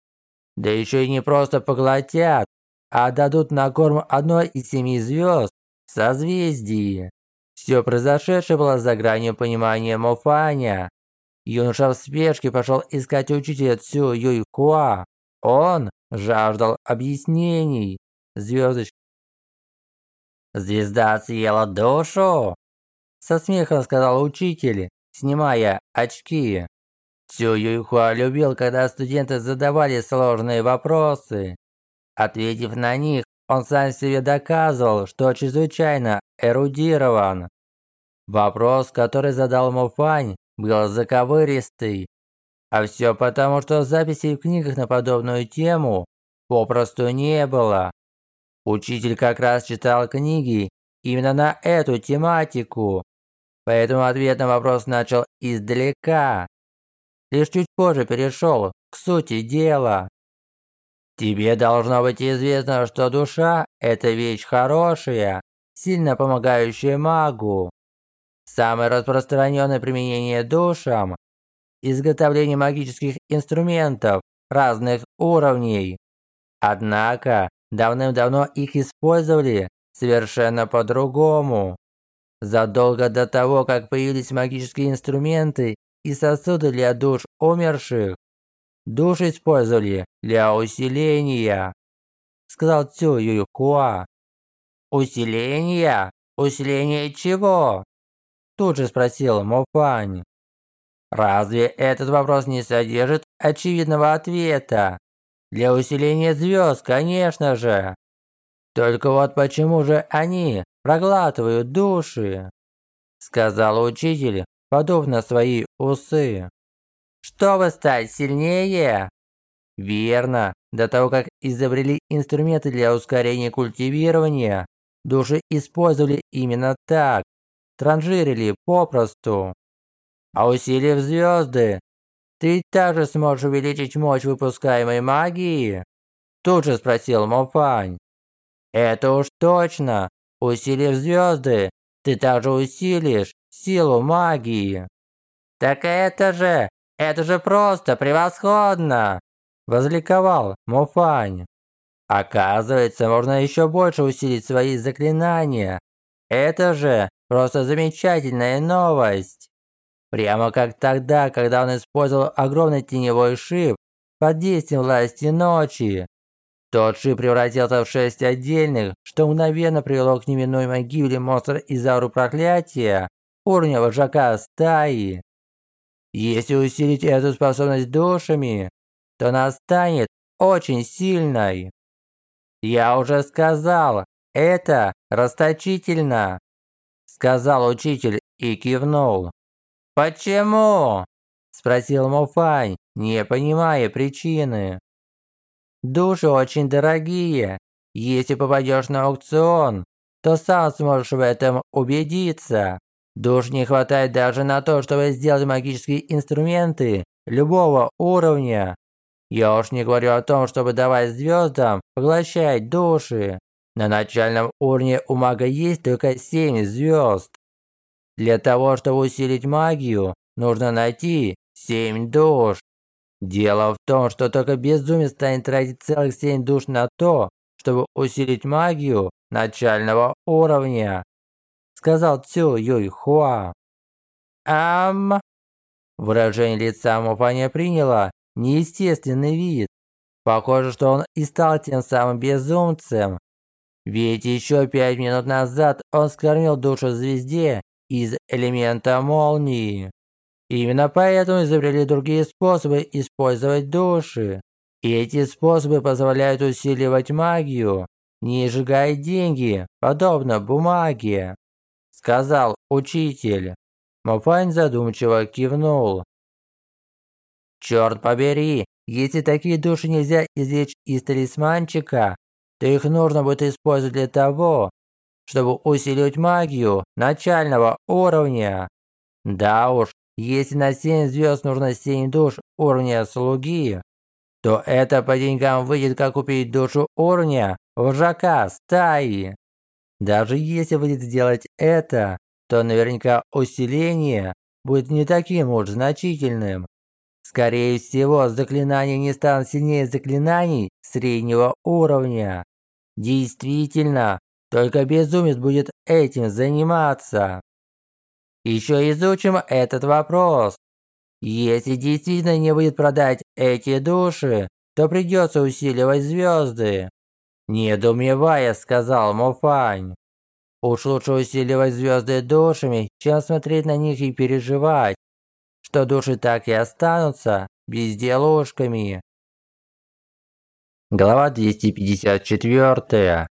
B: Да еще и не просто поглотят, а дадут на корм одной из семи звезд в созвездии. Все произошедшее было за гранью понимания Мофаня. Юноша в спешке пошел искать учителя Цю Юйхуа. Он жаждал объяснений. Звездочка. «Звезда съела душу?» Со смехом сказал учитель, снимая очки. Цю Юйхуа любил, когда студенты задавали сложные вопросы. Ответив на них, он сам себе доказывал, что чрезвычайно эрудирован. Вопрос, который задал Муфань, был заковыристый. А все потому, что записей в книгах на подобную тему попросту не было. Учитель как раз читал книги именно на эту тематику, поэтому ответ на вопрос начал издалека. Лишь чуть позже перешел к сути дела. Тебе должно быть известно, что душа – это вещь хорошая, сильно помогающая магу. Самое распространенное применение душам – изготовление магических инструментов разных уровней. Однако, давным-давно их использовали совершенно по-другому. Задолго до того, как появились магические инструменты и сосуды для душ умерших, души использовали для усиления, сказал Цю Юйхуа. Усиление? Усиление чего? Тут же спросила Мофань. Разве этот вопрос не содержит очевидного ответа? Для усиления звезд, конечно же. Только вот почему же они проглатывают души? Сказал учитель, подув на свои усы. Чтобы стать сильнее? Верно. До того, как изобрели инструменты для ускорения культивирования, души использовали именно так транжирили попросту. А усилив звезды, ты также сможешь увеличить мощь выпускаемой магии? Тут же спросил Мофань. Это уж точно. Усилив звезды, ты также усилишь силу магии. Так это же, это же просто превосходно! Возликовал Мофань. Оказывается, можно еще больше усилить свои заклинания. Это же Просто замечательная новость. Прямо как тогда, когда он использовал огромный теневой шип под действием власти ночи. Тот шип превратился в шесть отдельных, что мгновенно привело к неминуемой гибели монстра из ауры проклятия, уровня вожака стаи. Если усилить эту способность душами, то она станет очень сильной. Я уже сказал, это расточительно сказал учитель и кивнул. «Почему?» – спросил Муфань, не понимая причины. «Души очень дорогие. Если попадешь на аукцион, то сам сможешь в этом убедиться. Душ не хватает даже на то, чтобы сделать магические инструменты любого уровня. Я уж не говорю о том, чтобы давать звездам поглощать души. На начальном уровне у мага есть только 7 звезд. Для того, чтобы усилить магию, нужно найти 7 душ. Дело в том, что только безумец станет тратить целых 7 душ на то, чтобы усилить магию начального уровня, сказал Цю Юй Хуа. Ам. Выражение лица Муфаня приняло неестественный вид. Похоже, что он и стал тем самым безумцем. Ведь еще пять минут назад он скормил душу звезде из элемента молнии. Именно поэтому изобрели другие способы использовать души. И эти способы позволяют усиливать магию, не сжигая деньги, подобно бумаге, сказал учитель. Мафань задумчиво кивнул. Черт побери, если такие души нельзя извлечь из талисманчика, их нужно будет использовать для того, чтобы усиливать магию начального уровня. Да уж, если на 7 звезд нужно 7 душ уровня слуги, то это по деньгам выйдет как купить душу уровня вожака стаи. Даже если будет сделать это, то наверняка усиление будет не таким уж значительным. Скорее всего, заклинания не станут сильнее заклинаний среднего уровня. Действительно, только безумец будет этим заниматься. Еще изучим этот вопрос. Если действительно не будет продать эти души, то придется усиливать звезды. Недоумевая, сказал Муфань. Уж лучше усиливать звезды душами, чем смотреть на них и переживать, что души так и останутся безделушками. Глава 254.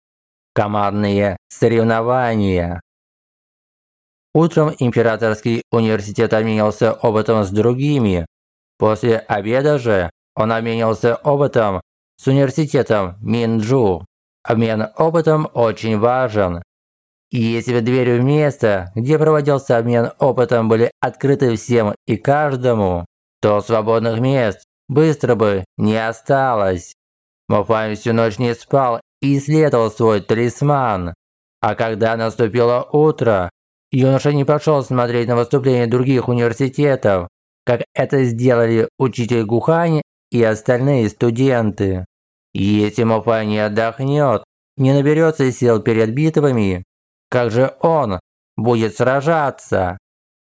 B: Командные соревнования. Утром Императорский университет обменялся опытом с другими. После обеда же он обменялся опытом с университетом Минджу. Обмен опытом очень важен. Если бы двери в место, где проводился обмен опытом, были открыты всем и каждому, то свободных мест быстро бы не осталось. Мофань всю ночь не спал и исследовал свой талисман. А когда наступило утро, юноша не пошел смотреть на выступления других университетов, как это сделали учитель Гухань и остальные студенты. Если Мофань не отдохнет, не наберется сил перед битвами, как же он будет сражаться?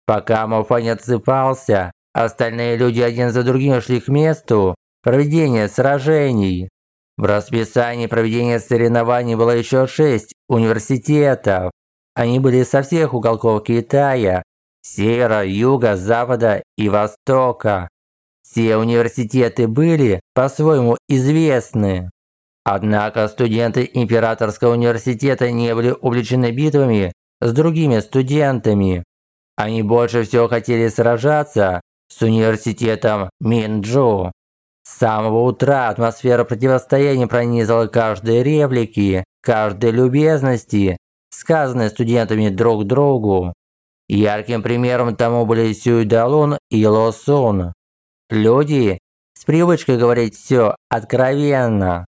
B: Пока Мофань отсыпался, остальные люди один за другим шли к месту проведения сражений. В расписании проведения соревнований было еще шесть университетов. Они были со всех уголков Китая, севера, юга, запада и востока. Все университеты были по-своему известны. Однако студенты Императорского университета не были увлечены битвами с другими студентами. Они больше всего хотели сражаться с университетом Минджу. С самого утра атмосфера противостояния пронизала каждой реплики, каждой любезности, сказанной студентами друг другу. Ярким примером тому были Сюй Далун и Ло Сун. Люди с привычкой говорить все откровенно.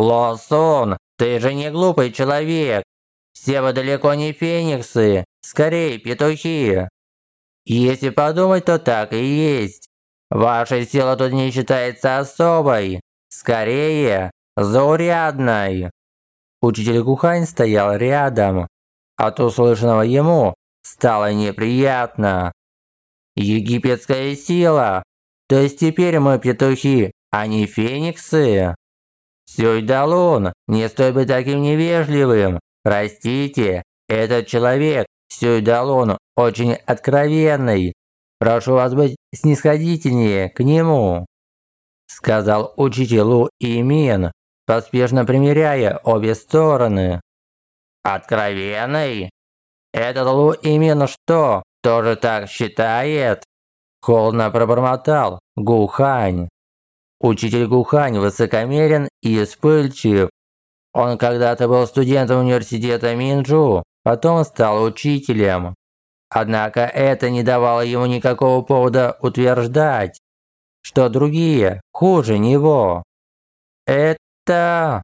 B: Ло Сун, ты же не глупый человек. Все вы далеко не фениксы, скорее петухи. Если подумать, то так и есть. Ваша сила тут не считается особой, скорее, заурядной. Учитель Гухань стоял рядом. От услышанного ему стало неприятно. Египетская сила. То есть теперь мы петухи, а не фениксы? Сюйдалун, не стоит быть таким невежливым. Простите, этот человек, Сюйдалун, очень откровенный. Прошу вас быть снисходительнее к нему», сказал учитель Лу Имин, поспешно примеряя обе стороны. «Откровенный? Этот Лу Имин что, тоже так считает?» Холодно пробормотал Гухань. Учитель Гухань высокомерен и вспыльчив. Он когда-то был студентом университета Минджу, потом стал учителем. Однако это не давало ему никакого повода утверждать, что другие хуже него. Это...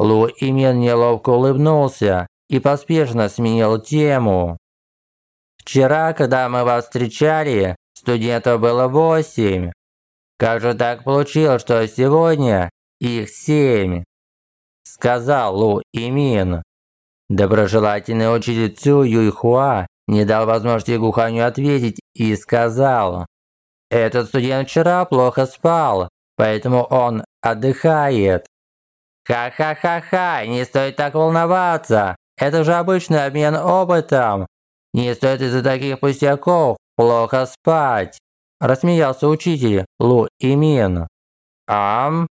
B: Лу Имен неловко улыбнулся и поспешно сменил тему. Вчера, когда мы вас встречали, студентов было восемь. Как же так получилось, что сегодня их семь? Сказал Лу Имин. Доброжелательный учитель Цю Юйхуа не дал возможности Гуханю ответить и сказал. Этот студент вчера плохо спал, поэтому он отдыхает. Ха-ха-ха-ха, не стоит так волноваться. Это же обычный обмен опытом. Не стоит из-за таких пустяков плохо спать. Рассмеялся учитель Лу Имин. Ам?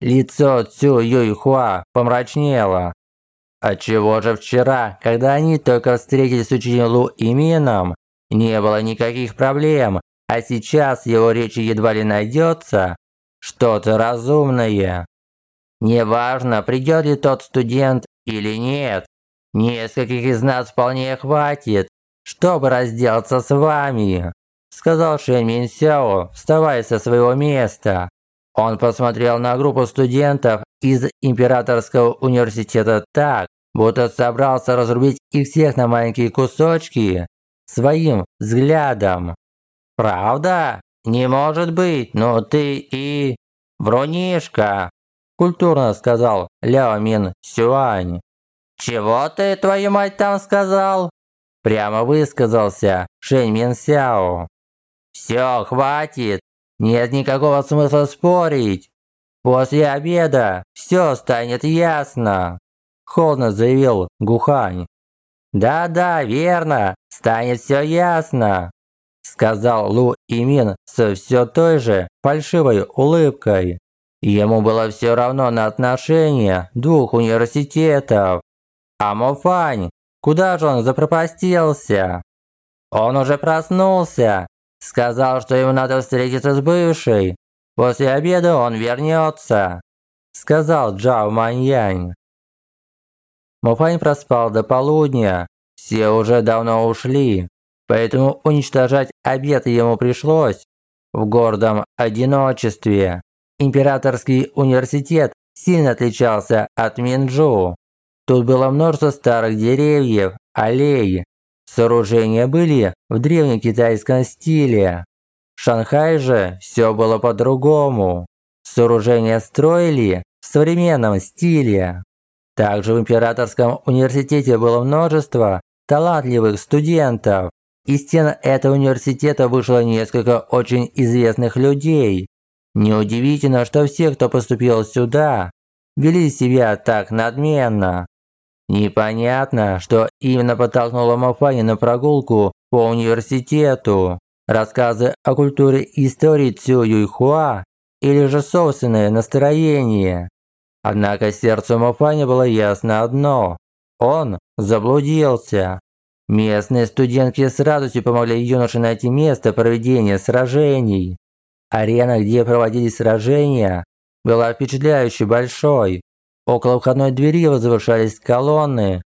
B: Лицо Цю Юйхуа помрачнело. Отчего же вчера, когда они только встретились с учителем Лу Имином, не было никаких проблем, а сейчас его речи едва ли найдется что-то разумное. Неважно, придет ли тот студент или нет, нескольких из нас вполне хватит, чтобы разделаться с вами, сказал Шэнь Мин Сяо, вставая со своего места. Он посмотрел на группу студентов из Императорского университета так, будто собрался разрубить их всех на маленькие кусочки своим взглядом. «Правда? Не может быть, но ты и... врунишка!» Культурно сказал Ляо Мин Сюань. «Чего ты, твою мать, там сказал?» Прямо высказался Шэнь Мин Сяо. «Все, хватит! Нет никакого смысла спорить! После обеда все станет ясно!» Холодно заявил Гухань. «Да-да, верно, станет все ясно!» Сказал Лу Имин со все той же фальшивой улыбкой. Ему было все равно на отношения двух университетов. А Мофань, куда же он запропастился? Он уже проснулся Сказал, что ему надо встретиться с бывшей. После обеда он вернется», – сказал Джао Маньянь. Муфань проспал до полудня. Все уже давно ушли, поэтому уничтожать обед ему пришлось в гордом одиночестве. Императорский университет сильно отличался от Минджу. Тут было множество старых деревьев, аллей, Сооружения были в древнекитайском стиле. В Шанхае же все было по-другому. Сооружения строили в современном стиле. Также в Императорском университете было множество талантливых студентов. Из стен этого университета вышло несколько очень известных людей. Неудивительно, что все, кто поступил сюда, вели себя так надменно. Непонятно, что именно подтолкнуло Мафани на прогулку по университету. Рассказы о культуре и истории Цю Юйхуа или же собственное настроение. Однако сердцу Мафани было ясно одно – он заблудился. Местные студентки с радостью помогли юноше найти место проведения сражений. Арена, где проводились сражения, была впечатляюще большой. Около входной двери возвышались колонны,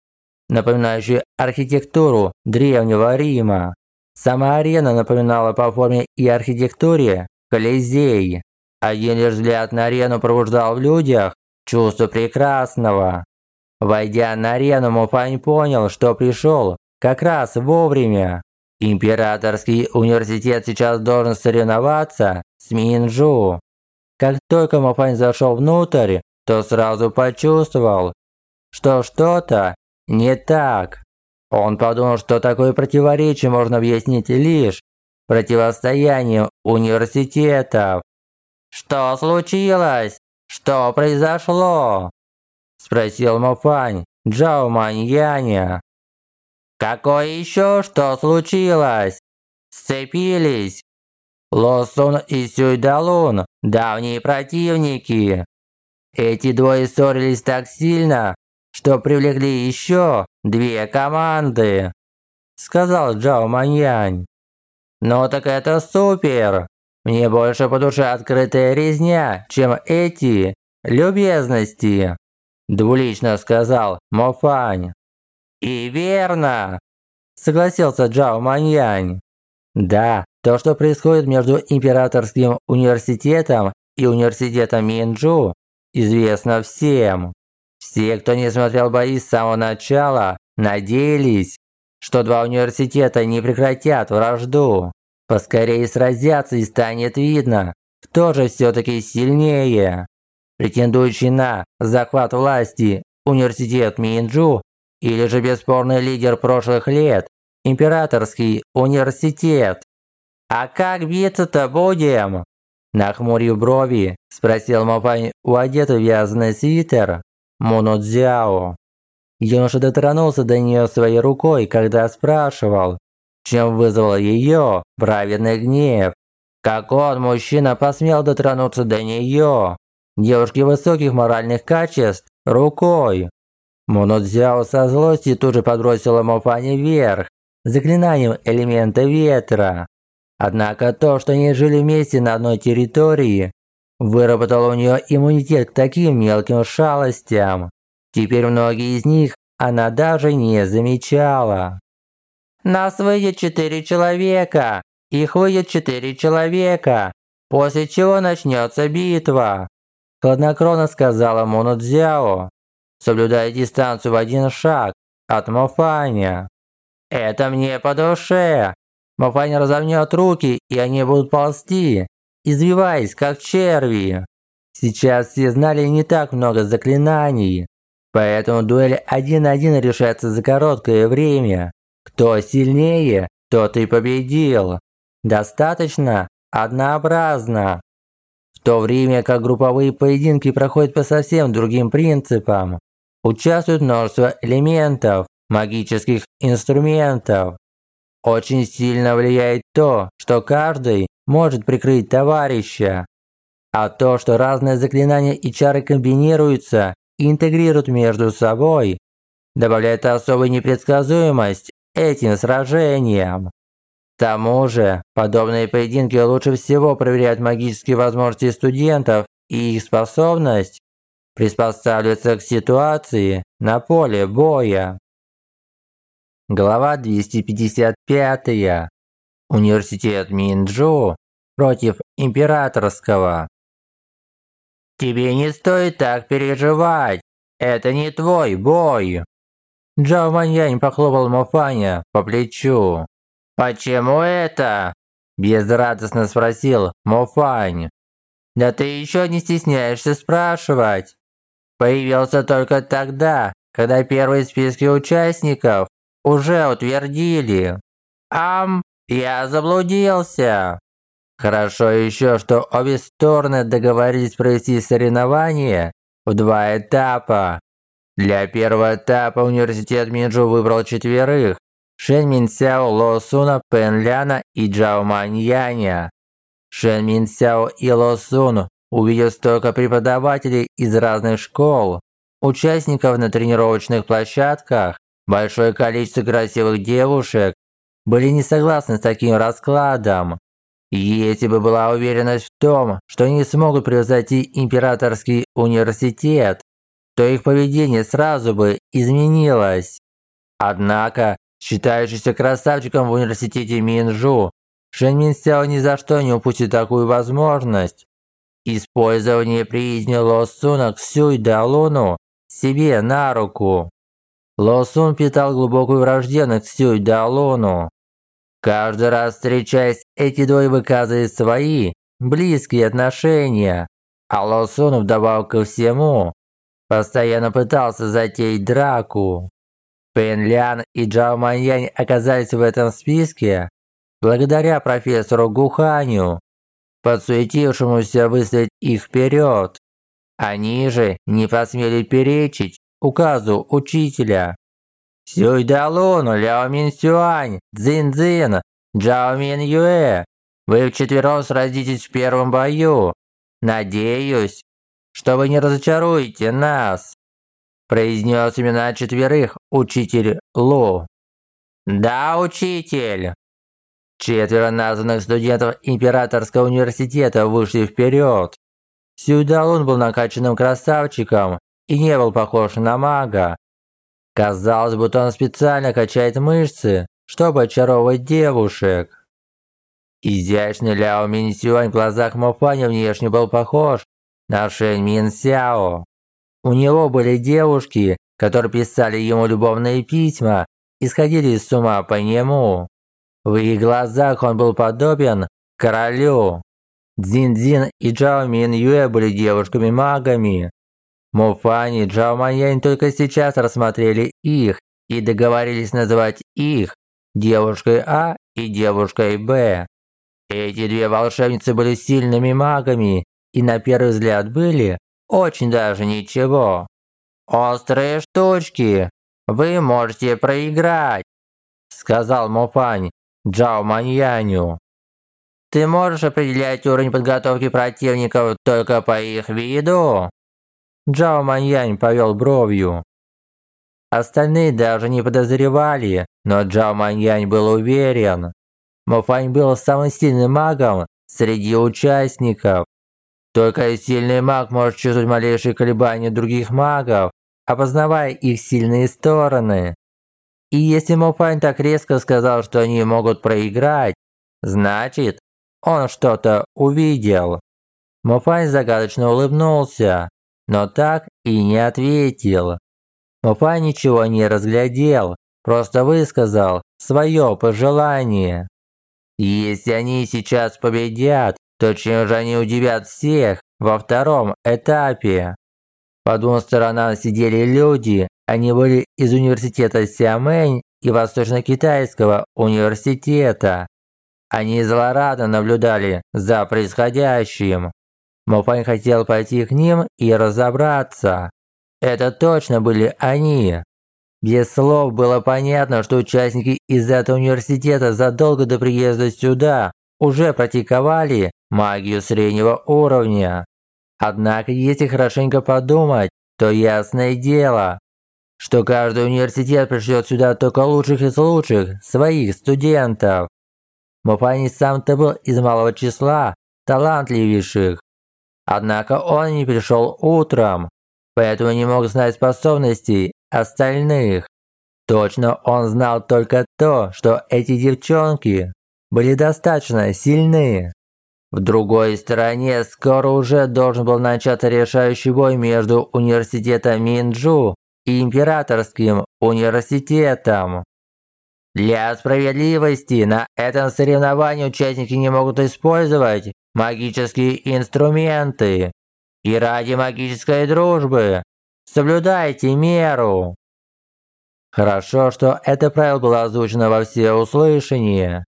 B: напоминающие архитектуру древнего Рима. Сама арена напоминала по форме и архитектуре Колизей. Один лишь взгляд на арену пробуждал в людях чувство прекрасного. Войдя на арену, Муфань понял, что пришел как раз вовремя. Императорский университет сейчас должен соревноваться с Минджу. Как только Муфань зашел внутрь, то сразу почувствовал, что что-то не так. Он подумал, что такое противоречие можно объяснить лишь противостоянием университетов. «Что случилось? Что произошло?» – спросил Мофань Джао Маньяня. «Какое еще что случилось? Сцепились?» Лосун и Сюйдалун – давние противники. Эти двое ссорились так сильно, что привлекли еще две команды», – сказал Джао Маньянь. «Ну так это супер! Мне больше по душе открытая резня, чем эти любезности», – двулично сказал Мофань. «И верно!» – согласился Джао Маньянь. Да, то, что происходит между Императорским университетом и университетом Минджу, известно всем. Все, кто не смотрел бои с самого начала, надеялись, что два университета не прекратят вражду. Поскорее сразятся и станет видно, кто же все-таки сильнее. Претендующий на захват власти университет Минджу или же бесспорный лидер прошлых лет Императорский университет. «А как биться-то будем?» Нахмурив брови, спросил Мапань у одетого вязаный свитер Монодзяо. Юноша дотронулся до нее своей рукой, когда спрашивал, чем вызвал ее праведный гнев. Как он, мужчина, посмел дотронуться до нее, девушки высоких моральных качеств, рукой. Монодзяо со злости тут же подбросила Мофани вверх, заклинанием элемента ветра. Однако то, что они жили вместе на одной территории, выработало у нее иммунитет к таким мелким шалостям. Теперь многие из них она даже не замечала. «Нас выйдет четыре человека! Их выйдет четыре человека! После чего начнется битва!» Хладнокровно сказала Монодзяо, соблюдая дистанцию в один шаг от Мофаня. «Это мне по душе! Мафань разомнет руки, и они будут ползти, извиваясь, как черви. Сейчас все знали не так много заклинаний, поэтому дуэль один на один решается за короткое время. Кто сильнее, тот и победил. Достаточно однообразно. В то время как групповые поединки проходят по совсем другим принципам. Участвует множество элементов, магических инструментов, очень сильно влияет то, что каждый может прикрыть товарища. А то, что разные заклинания и чары комбинируются и интегрируют между собой, добавляет особую непредсказуемость этим сражениям. К тому же, подобные поединки лучше всего проверяют магические возможности студентов и их способность приспосабливаться к ситуации на поле боя. Глава 255. Университет Минджу против Императорского. Тебе не стоит так переживать. Это не твой бой. Джао Маньянь похлопал Мофаня по плечу. «Почему это?» – безрадостно спросил Мофань. «Да ты еще не стесняешься спрашивать. Появился только тогда, когда первые списки участников уже утвердили. Ам, я заблудился. Хорошо еще, что обе стороны договорились провести соревнования в два этапа. Для первого этапа университет Минджу выбрал четверых. Шэн Минсяо, Ло Суна, Пен Ляна и Джао Маньяня. Шэн Минсяо и Ло Сун, увидев столько преподавателей из разных школ, участников на тренировочных площадках, Большое количество красивых девушек были не согласны с таким раскладом. Если бы была уверенность в том, что они смогут превзойти императорский университет, то их поведение сразу бы изменилось. Однако, считающийся красавчиком в университете Минжу, Шэн Минсяо ни за что не упустит такую возможность. Использование приязни Ло Суна к Сюй Далуну себе на руку. Лосун питал глубокую враждебность к Сюй Далону. Каждый раз встречаясь, эти двое выказывают свои близкие отношения, а Лосун вдобавок ко всему постоянно пытался затеять драку. Пен Лян и Джао Маньянь оказались в этом списке благодаря профессору Гуханю, подсуетившемуся выставить их вперед. Они же не посмели перечить указу учителя. Сюй Далун, Ляо Мин Сюань, Цзин Цзин, Джао Мин Юэ, вы вчетвером сразитесь в первом бою. Надеюсь, что вы не разочаруете нас. Произнес имена четверых учитель Лу. Да, учитель. Четверо названных студентов Императорского университета вышли вперед. Сюдалун был накачанным красавчиком и не был похож на мага. Казалось, будто он специально качает мышцы, чтобы очаровывать девушек. Изящный Ляо Минсюань в глазах Мофаня внешне был похож на Шэнь Мин Сяо. У него были девушки, которые писали ему любовные письма и сходили с ума по нему. В их глазах он был подобен королю. Дзин-Дзин и Джао Мин Юэ были девушками-магами. Муфань и Джао Маньянь только сейчас рассмотрели их и договорились называть их девушкой А и девушкой Б. Эти две волшебницы были сильными магами и на первый взгляд были очень даже ничего. «Острые штучки, вы можете проиграть», сказал Мофань Джао Маньяню. «Ты можешь определять уровень подготовки противников только по их виду?» Джао Маньянь повел бровью. Остальные даже не подозревали, но Джао Маньянь был уверен. Мофань был самым сильным магом среди участников. Только сильный маг может чувствовать малейшие колебания других магов, опознавая их сильные стороны. И если Мофань так резко сказал, что они могут проиграть, значит, он что-то увидел. Мофань загадочно улыбнулся, но так и не ответил. Мофань ничего не разглядел, просто высказал свое пожелание. Если они сейчас победят, то чем же они удивят всех во втором этапе? По двум сторонам сидели люди, они были из университета Сиамэнь и Восточно-Китайского университета. Они злорадно наблюдали за происходящим. Мопань хотел пойти к ним и разобраться. Это точно были они. Без слов было понятно, что участники из этого университета задолго до приезда сюда уже практиковали магию среднего уровня. Однако, если хорошенько подумать, то ясное дело, что каждый университет пришлет сюда только лучших из лучших своих студентов. Муфани сам-то был из малого числа талантливейших. Однако он не пришел утром, поэтому не мог знать способностей остальных. Точно он знал только то, что эти девчонки были достаточно сильны. В другой стороне скоро уже должен был начаться решающий бой между университетом Минджу и Императорским университетом. Для справедливости на этом соревновании участники не могут использовать магические инструменты. И ради магической дружбы Соблюдайте меру!» Хорошо, что это правило было озвучено во всеуслышание.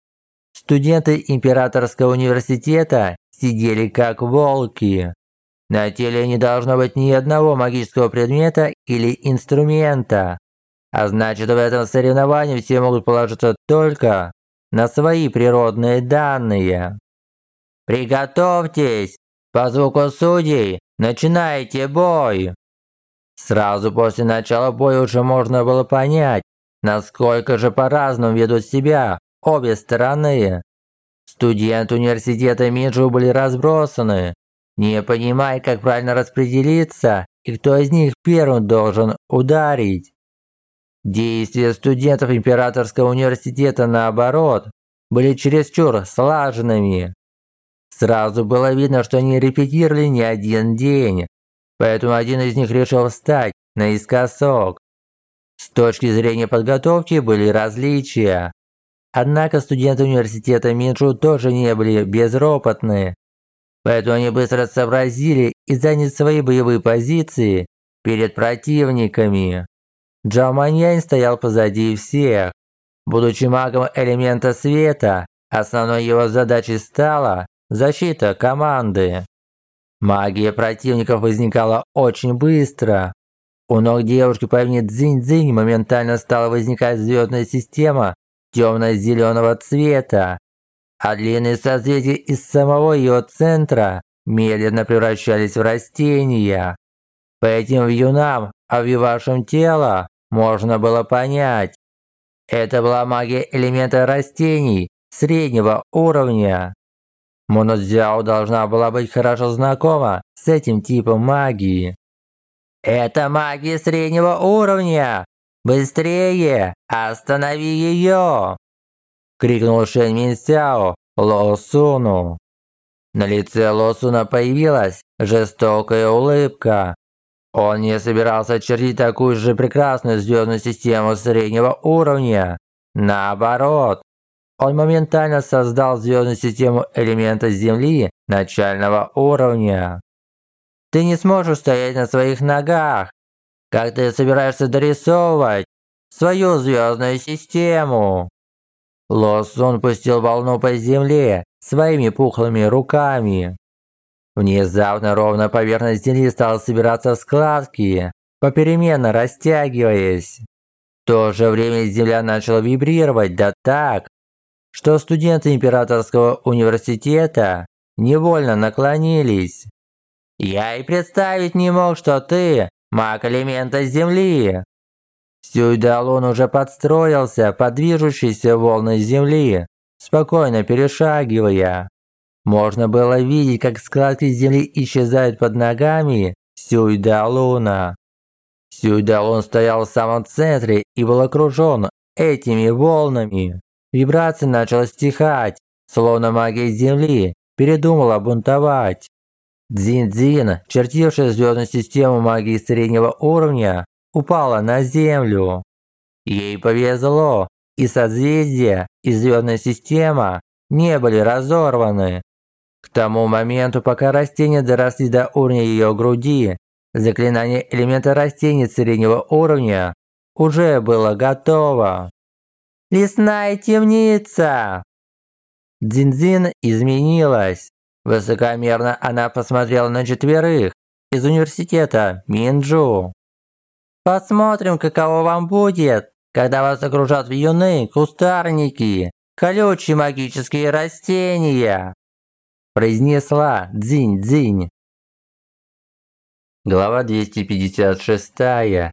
B: Студенты Императорского университета сидели как волки. На теле не должно быть ни одного магического предмета или инструмента. А значит, в этом соревновании все могут положиться только на свои природные данные. Приготовьтесь! По звуку судей начинайте бой! Сразу после начала боя уже можно было понять, насколько же по-разному ведут себя обе стороны. Студенты университета Миджу были разбросаны, не понимая, как правильно распределиться и кто из них первым должен ударить. Действия студентов Императорского университета, наоборот, были чересчур слаженными. Сразу было видно, что они репетировали не один день, Поэтому один из них решил встать наискосок. С точки зрения подготовки были различия. Однако студенты университета Минджу тоже не были безропотны. Поэтому они быстро сообразили и заняли свои боевые позиции перед противниками. Джао Маньянь стоял позади всех. Будучи магом элемента света, основной его задачей стала защита команды. Магия противников возникала очень быстро. У ног девушки по имени Цзинь-Цзинь моментально стала возникать звездная система темно-зеленого цвета, а длинные созвездия из самого ее центра медленно превращались в растения. По этим вьюнам, обвивавшим тело, можно было понять. Это была магия элемента растений среднего уровня. Монозяо должна была быть хорошо знакома с этим типом магии. «Это магия среднего уровня! Быстрее! Останови ее!» крикнул Шэнь Минсяо Ло Суну. На лице Ло Суна появилась жестокая улыбка. Он не собирался чертить такую же прекрасную звездную систему среднего уровня. Наоборот, он моментально создал звездную систему элемента Земли начального уровня. Ты не сможешь стоять на своих ногах. Как ты собираешься дорисовывать свою звездную систему? Лосун пустил волну по земле своими пухлыми руками. Внезапно ровная поверхность земли стала собираться в складки, попеременно растягиваясь. В то же время земля начала вибрировать да так, что студенты Императорского университета невольно наклонились. «Я и представить не мог, что ты маг элемента Земли!» Сюйдалун уже подстроился под движущиеся волны Земли, спокойно перешагивая. Можно было видеть, как складки земли исчезают под ногами Сюйдалуна. Сюйдалун стоял в самом центре и был окружен этими волнами. Вибрация начала стихать, словно магия Земли передумала бунтовать. Дзин-Дзин, чертившая звездную систему магии среднего уровня, упала на Землю. Ей повезло, и созвездия, и звездная система не были разорваны. К тому моменту, пока растения доросли до уровня ее груди, заклинание элемента растений среднего уровня уже было готово. «Лесная темница!» Дзинзин изменилась. Высокомерно она посмотрела на четверых из университета Минджу. «Посмотрим, каково вам будет, когда вас окружат вьюны, кустарники, колючие магические растения!» произнесла Дзинь-Дзинь. Глава 256.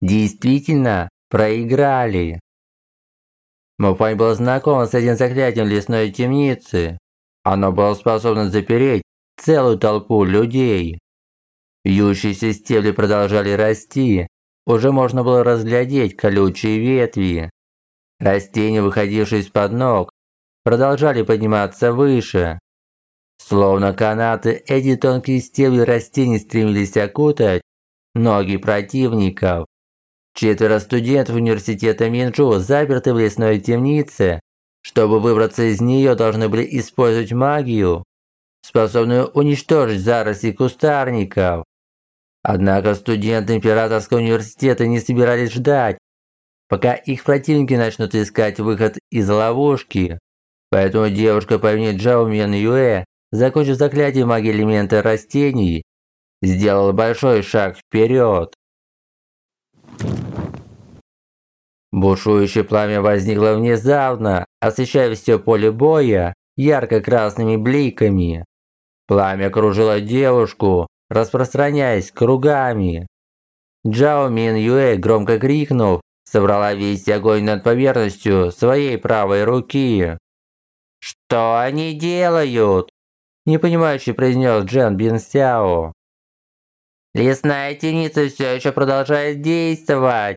B: Действительно проиграли. Муфань был знаком с этим заклятием лесной темницы. Оно было способно запереть целую толпу людей. Вьющиеся стебли продолжали расти. Уже можно было разглядеть колючие ветви. Растения, выходившие из-под ног, продолжали подниматься выше. Словно канаты, эти тонкие стебли растений стремились окутать ноги противников. Четверо студентов университета Минчжу, заперты в лесной темнице. Чтобы выбраться из нее, должны были использовать магию, способную уничтожить заросли кустарников. Однако студенты Императорского университета не собирались ждать, пока их противники начнут искать выход из ловушки. Поэтому девушка по имени Джао Мен Юэ закончив заклятие магии элемента растений, сделал большой шаг вперед. Бушующее пламя возникло внезапно, освещая все поле боя ярко-красными бликами. Пламя кружило девушку, распространяясь кругами. Джао Мин Юэ, громко крикнув, собрала весь огонь над поверхностью своей правой руки. «Что они делают?» непонимающе произнес Джен Бин Сяо. Лесная теница все еще продолжает действовать.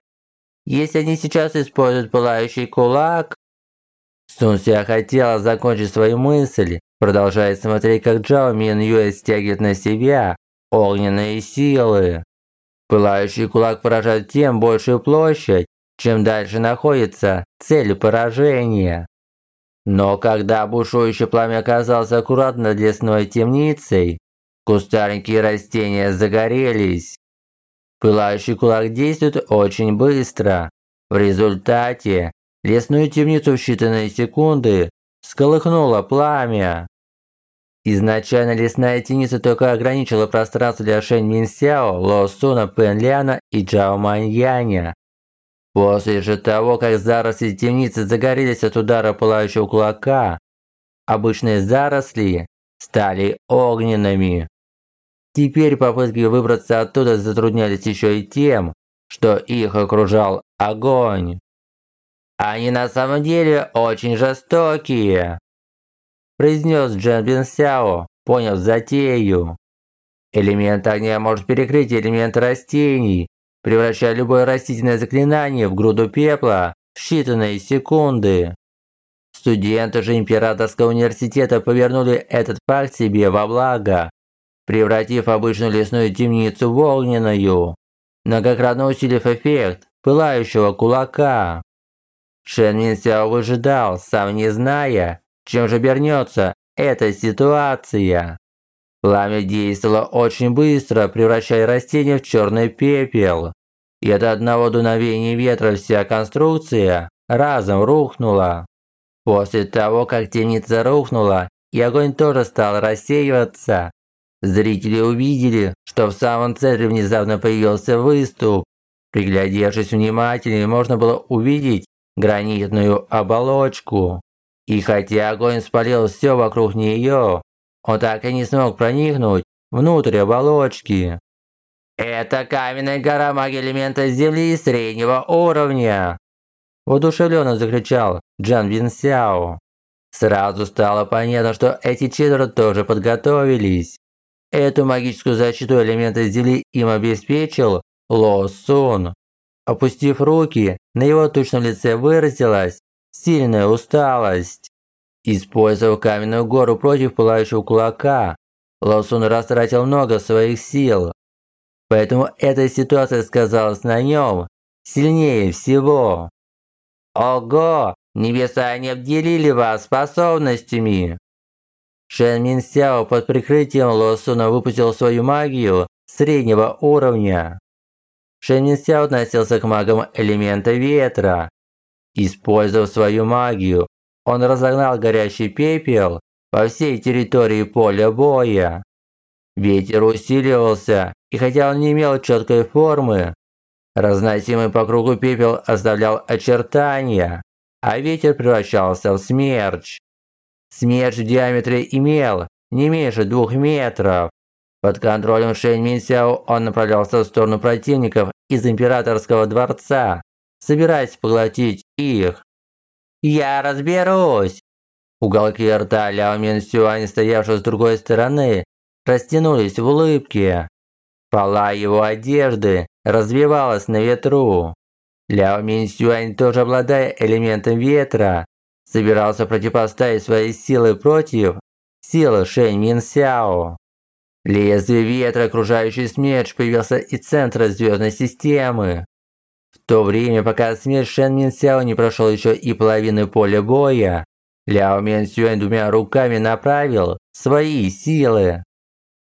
B: Если они сейчас используют пылающий кулак... Сун Ся хотела закончить свою мысль, продолжая смотреть, как Джао Мин Юэ стягивает на себя огненные силы. Пылающий кулак поражает тем большую площадь, чем дальше находится цель поражения. Но когда бушующее пламя оказалось аккуратно над лесной темницей, кустарники и растения загорелись. Пылающий кулак действует очень быстро. В результате лесную темницу в считанные секунды сколыхнуло пламя. Изначально лесная темница только ограничила пространство для Шэнь Минсяо, Ло Суна, Пен Ляна и Джао Маньяня. После же того, как заросли темницы загорелись от удара пылающего кулака, обычные заросли стали огненными. Теперь попытки выбраться оттуда затруднялись еще и тем, что их окружал огонь. «Они на самом деле очень жестокие», произнес Джен Бин Сяо, поняв затею. Элемент огня может перекрыть элемент растений, превращая любое растительное заклинание в груду пепла в считанные секунды. Студенты же Императорского университета повернули этот факт себе во благо, превратив обычную лесную темницу в огненную, многократно усилив эффект пылающего кулака. Шен Минсяо выжидал, сам не зная, чем же обернется эта ситуация. Пламя действовало очень быстро, превращая растения в черный пепел. И от одного дуновения ветра вся конструкция разом рухнула. После того, как темница рухнула, и огонь тоже стал рассеиваться, зрители увидели, что в самом центре внезапно появился выступ. Приглядевшись внимательнее, можно было увидеть гранитную оболочку. И хотя огонь спалил все вокруг нее, он так и не смог проникнуть внутрь оболочки. «Это каменная гора магии элемента Земли среднего уровня!» Воодушевленно закричал Джан Винсяо. Сразу стало понятно, что эти четверо тоже подготовились. Эту магическую защиту элемента Земли им обеспечил Ло Сун. Опустив руки, на его тучном лице выразилась сильная усталость. Использовав каменную гору против пылающего кулака, Ло Сун растратил много своих сил. Поэтому эта ситуация сказалась на нем сильнее всего. Ого! Небеса не обделили вас способностями! Шэн Мин Сяо под прикрытием Лосуна выпустил свою магию среднего уровня. Шэн Мин Сяо относился к магам элемента ветра. Использовав свою магию, он разогнал горящий пепел по всей территории поля боя. Ветер усиливался, и хотя он не имел четкой формы, Разносимый по кругу пепел оставлял очертания, а ветер превращался в смерч. Смерч в диаметре имел не меньше двух метров. Под контролем Шэнь Минсяо он направлялся в сторону противников из Императорского дворца, собираясь поглотить их. «Я разберусь!» Уголки рта Ляо Минсюань, стоявшего с другой стороны, растянулись в улыбке. Пола его одежды развивалась на ветру. Ляо Минсюань, тоже обладая элементом ветра, собирался противопоставить свои силы против силы Шэнь Минсяо. Лезвие ветра, окружающий смерч, появился из центра звездной системы. В то время, пока смерч Шэн Минсяо не прошел еще и половины поля боя, Ляо Минсюань двумя руками направил свои силы.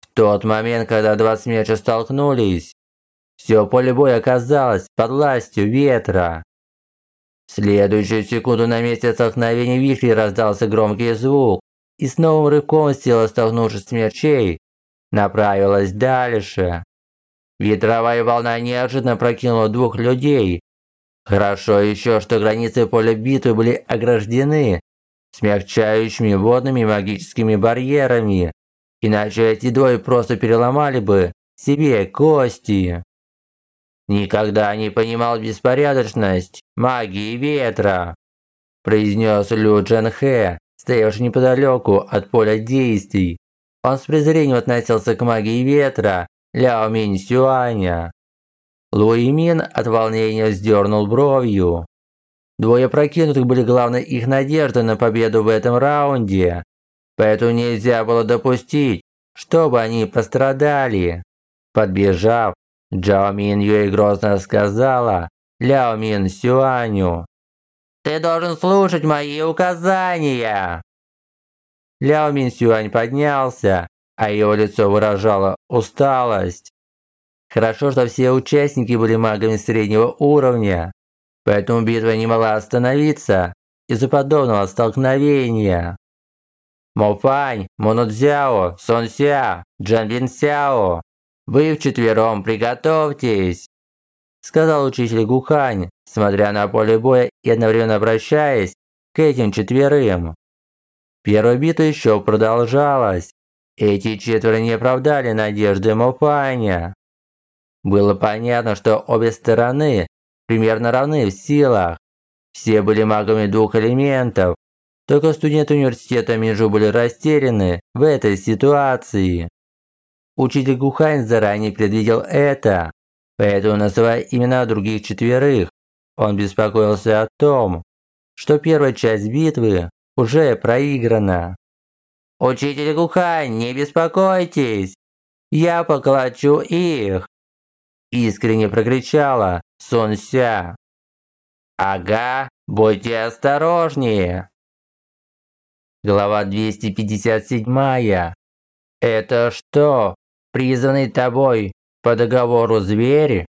B: В тот момент, когда два смерча столкнулись, все поле боя оказалось под властью ветра. Следующую секунду на месте столкновения вихрей раздался громкий звук, и с новым рывком сила столкнувшись смерчей направилась дальше. Ветровая волна неожиданно прокинула двух людей. Хорошо еще, что границы поля битвы были ограждены смягчающими водными магическими барьерами, иначе эти двое просто переломали бы себе кости. Никогда не понимал беспорядочность магии ветра, произнес Лю Джен Хэ, стоявший неподалеку от поля действий. Он с презрением относился к магии ветра Ляо Минь Сюаня. Луи Мин от волнения вздернул бровью. Двое прокинутых были главной их надеждой на победу в этом раунде, поэтому нельзя было допустить, чтобы они пострадали. Подбежав, Джао Мин Юй грозно сказала Ляо Мин Сюаню. «Ты должен слушать мои указания!» Ляо Мин Сюань поднялся, а его лицо выражало усталость. Хорошо, что все участники были магами среднего уровня, поэтому битва не могла остановиться из-за подобного столкновения. Мофань, Монудзяо, Сон Ся, Джан Бин Сяо вы вчетвером приготовьтесь!» Сказал учитель Гухань, смотря на поле боя и одновременно обращаясь к этим четверым. Первая битва еще продолжалась. Эти четверо не оправдали надежды Мофаня. Было понятно, что обе стороны примерно равны в силах. Все были магами двух элементов. Только студенты университета Минжу были растеряны в этой ситуации. Учитель Гухань заранее предвидел это, поэтому называя имена других четверых, он беспокоился о том, что первая часть битвы уже проиграно. «Учитель Гухань, не беспокойтесь! Я поколочу их!» Искренне прокричала Сунся. «Ага, будьте осторожнее!» Глава 257. Это что, призванный тобой по договору зверь?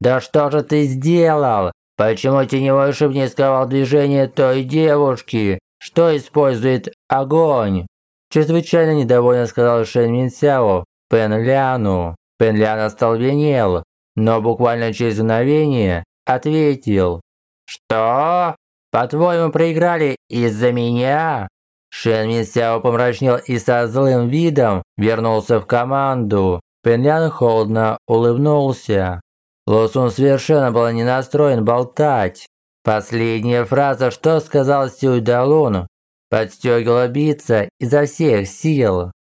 B: Да что же ты сделал? Почему теневой шип не сковал движение той девушки, что использует огонь? Чрезвычайно недовольно сказал Шэн Минсяо Пен Ляну. Пен Лян остолбенел, но буквально через мгновение ответил. «Что? По-твоему, проиграли из-за меня?» Шэн Минсяо помрачнел и со злым видом вернулся в команду. Пенлян холодно улыбнулся. Лосун совершенно был не настроен болтать. Последняя фраза, что сказал Сюй Далун, подстегивала биться изо всех сил.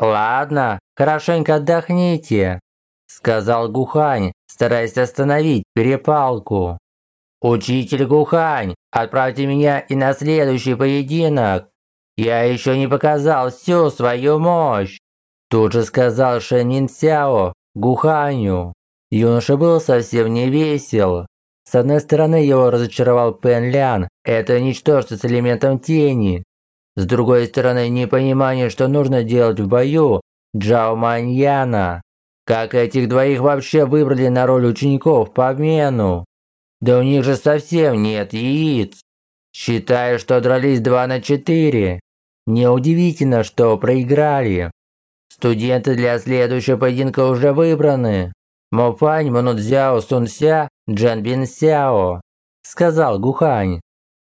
B: «Ладно, хорошенько отдохните», – сказал Гухань, стараясь остановить перепалку. «Учитель Гухань, отправьте меня и на следующий поединок. Я еще не показал всю свою мощь!» Тут же сказал Шэн Мин Сяо Гуханю. Юноша был совсем не весел. С одной стороны, его разочаровал Пен Лян, это ничтожество с элементом тени. С другой стороны, непонимание, что нужно делать в бою Джао Маньяна. Как этих двоих вообще выбрали на роль учеников по обмену? Да у них же совсем нет яиц. Считаю, что дрались 2 на 4. Неудивительно, что проиграли. Студенты для следующего поединка уже выбраны. Мофань, Манудзяо, Сунся, Джан Бин Сяо, сказал Гухань.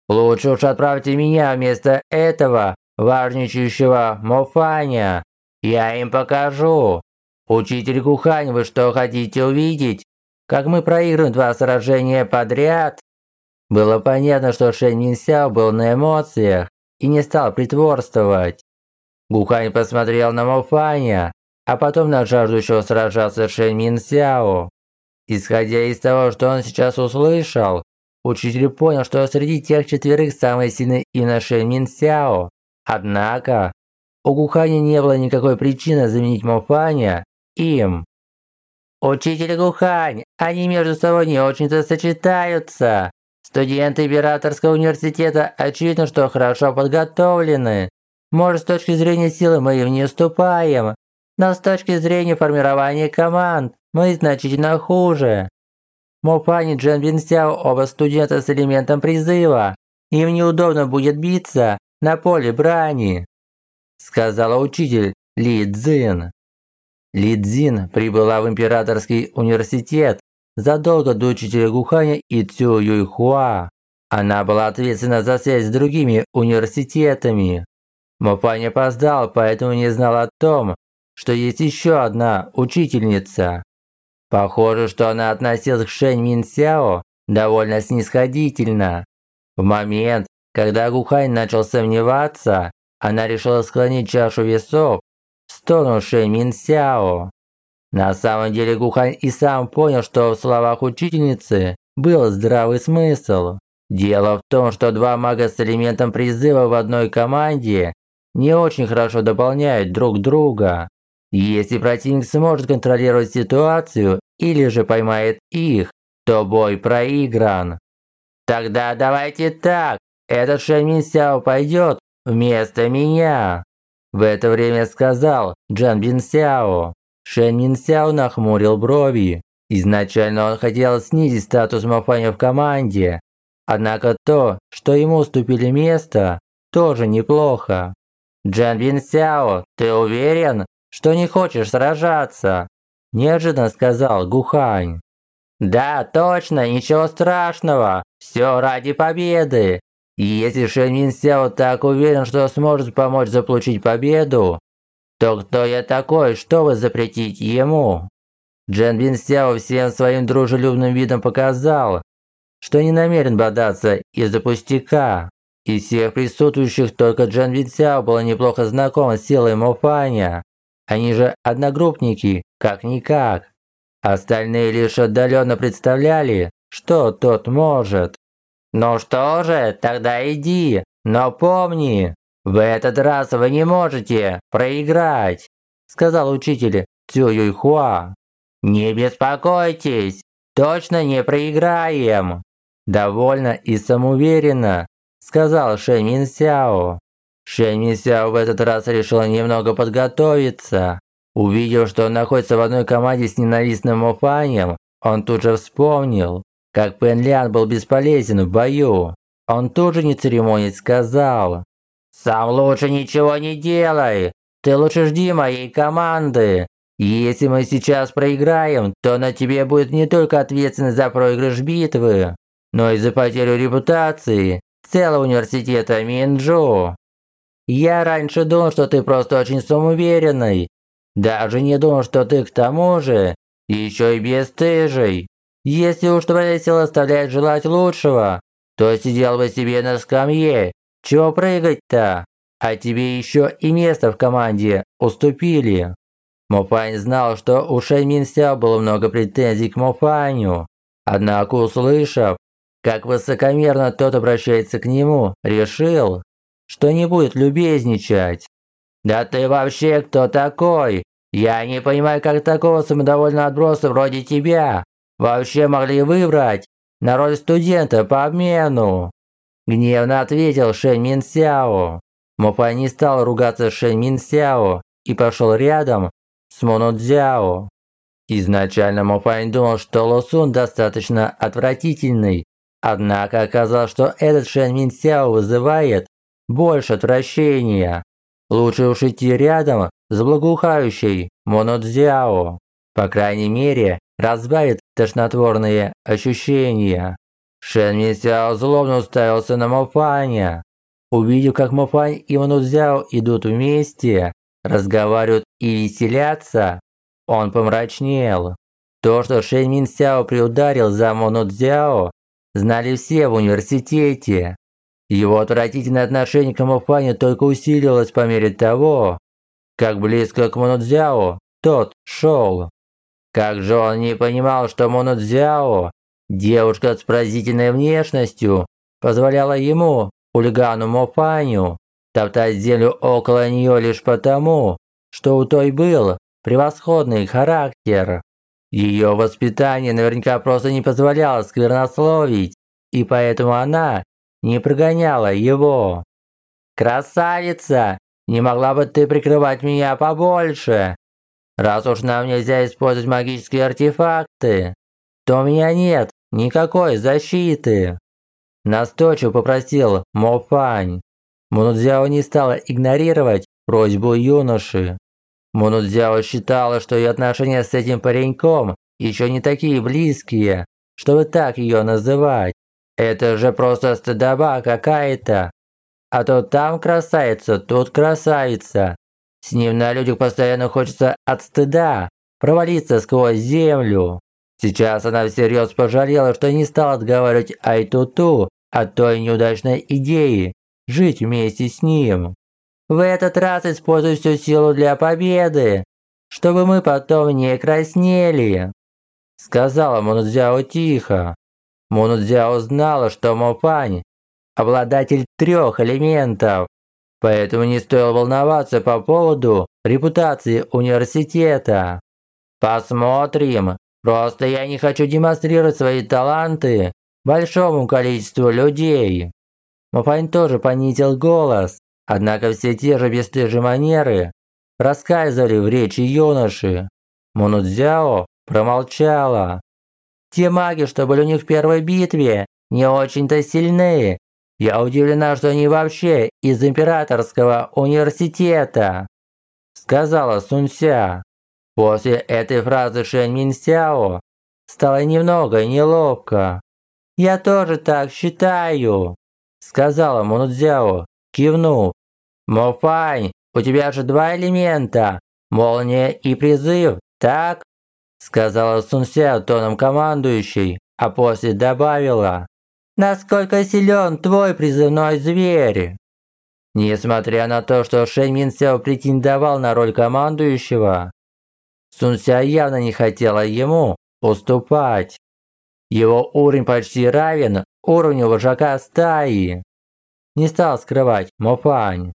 B: Лучше уж отправьте меня вместо этого важничающего Мофаня. Я им покажу. Учитель Гухань, вы что хотите увидеть? Как мы проиграем два сражения подряд? Было понятно, что Шэнь Минсяо был на эмоциях и не стал притворствовать. Гухань посмотрел на Мофаня, а потом на жаждущего сражаться Шэнь Минсяо. Исходя из того, что он сейчас услышал, учитель понял, что среди тех четверых самый сильный именно Шэнь Минсяо. Однако, у Гуханя не было никакой причины заменить Мофаня им. «Учитель Гухань, они между собой не очень-то сочетаются. Студенты Императорского университета очевидно, что хорошо подготовлены. Может, с точки зрения силы мы им не уступаем, но с точки зрения формирования команд мы значительно хуже. Мопань и Джен Бинсяо оба студента с элементом призыва. Им неудобно будет биться на поле брани», сказала учитель Ли Цзин. Ли Цзин прибыла в Императорский университет задолго до учителя Гуханя и Цю Юйхуа. Она была ответственна за связь с другими университетами. Мофань опоздал, поэтому не знал о том, что есть еще одна учительница. Похоже, что она относилась к Шэнь Минсяо довольно снисходительно. В момент, когда Гухань начал сомневаться, она решила склонить чашу весов в сторону Шэнь Минсяо. На самом деле Гухань и сам понял, что в словах учительницы был здравый смысл. Дело в том, что два мага с элементом призыва в одной команде не очень хорошо дополняют друг друга. Если противник сможет контролировать ситуацию или же поймает их, то бой проигран. Тогда давайте так, этот Шэнь Сяо пойдет вместо меня. В это время сказал Джан Бин Сяо. Шэн Мин Сяо нахмурил брови. Изначально он хотел снизить статус Мафаня в команде. Однако то, что ему уступили место, тоже неплохо. Джан Бин Сяо, ты уверен, что не хочешь сражаться?» Неожиданно сказал Гухань. «Да, точно, ничего страшного. Все ради победы. И если Шэн Мин Сяо так уверен, что сможет помочь заполучить победу, то кто я такой, чтобы запретить ему?» Джан Бин Сяо всем своим дружелюбным видом показал, что не намерен бодаться из-за пустяка. Из всех присутствующих только Джан Бин Сяо был неплохо знаком с силой Мофаня. Они же одногруппники, как-никак. Остальные лишь отдаленно представляли, что тот может. «Ну что же, тогда иди, Но помни, в этот раз вы не можете проиграть, сказал учитель Цю Юйхуа. Не беспокойтесь, точно не проиграем. Довольно и самоуверенно, сказал Шэнь Минсяо. Шэнь Минсяо в этот раз решил немного подготовиться. Увидев, что он находится в одной команде с ненавистным Мофанем, он тут же вспомнил, как Пен Лян был бесполезен в бою. Он тут же не церемонясь сказал, «Сам лучше ничего не делай, ты лучше жди моей команды. Если мы сейчас проиграем, то на тебе будет не только ответственность за проигрыш битвы, но и за потерю репутации целого университета Минджу. Я раньше думал, что ты просто очень самоуверенный. Даже не думал, что ты к тому же еще и бесстыжий. Если уж твоя сила оставляет желать лучшего, то сидел бы себе на скамье. Чего прыгать-то? А тебе еще и место в команде уступили. Мофань знал, что у Шэнь Минся было много претензий к Мофаню. Однако, услышав, как высокомерно тот обращается к нему, решил, что не будет любезничать. «Да ты вообще кто такой? Я не понимаю, как такого самодовольного отброса вроде тебя вообще могли выбрать на роль студента по обмену?» Гневно ответил Шэнь Минсяо. Мофай не стал ругаться Шэнь Минсяо и пошел рядом с Монодзяо. Изначально Мофай думал, что Лосун достаточно отвратительный, Однако оказалось, что этот Шэн Минсяо вызывает больше отвращения. Лучше уж идти рядом с благоухающей Монодзяо. По крайней мере, разбавит тошнотворные ощущения. Шэн Минсяо злобно уставился на Мофаня. Увидев, как Мофань и Монодзяо идут вместе, разговаривают и веселятся, он помрачнел. То, что Шэн Минсяо приударил за Монодзяо, знали все в университете. Его отвратительное отношение к Мофане только усилилось по мере того, как близко к Монодзяо тот шел. Как же он не понимал, что Монодзяо, девушка с поразительной внешностью, позволяла ему, хулигану Мофаню, топтать землю около нее лишь потому, что у той был превосходный характер. Ее воспитание наверняка просто не позволяло сквернословить, и поэтому она не прогоняла его. «Красавица! Не могла бы ты прикрывать меня побольше? Раз уж нам нельзя использовать магические артефакты, то у меня нет никакой защиты!» Настойчиво попросил Мофань. Мунудзяо не стала игнорировать просьбу юноши. Монудзяо считала, что ее отношения с этим пареньком еще не такие близкие, чтобы так ее называть. Это же просто стыдоба какая-то. А то там красавица, тут красавица. С ним на людях постоянно хочется от стыда провалиться сквозь землю. Сейчас она всерьез пожалела, что не стала отговаривать Айтуту от той неудачной идеи жить вместе с ним. В этот раз используй всю силу для победы, чтобы мы потом не краснели», – сказала Мунудзяо тихо. Мунудзяо знала, что Мофань – обладатель трех элементов, поэтому не стоило волноваться по поводу репутации университета. «Посмотрим. Просто я не хочу демонстрировать свои таланты большому количеству людей». Мофань тоже понизил голос, Однако все те же бесстыжие манеры рассказывали в речи юноши. Мунудзяо промолчала. Те маги, что были у них в первой битве, не очень-то сильны. Я удивлена, что они вообще из императорского университета, сказала Сунся. После этой фразы Шэнь Минсяо стало немного неловко. «Я тоже так считаю», – сказала Мунудзяо, кивнув. «Мофань, у тебя же два элемента, молния и призыв, так?» Сказала Сунся тоном командующей, а после добавила. «Насколько силен твой призывной зверь?» Несмотря на то, что Шэнь Минсяо претендовал на роль командующего, Сунся явно не хотела ему уступать. Его уровень почти равен уровню вожака стаи. не стал скрывать Мофань.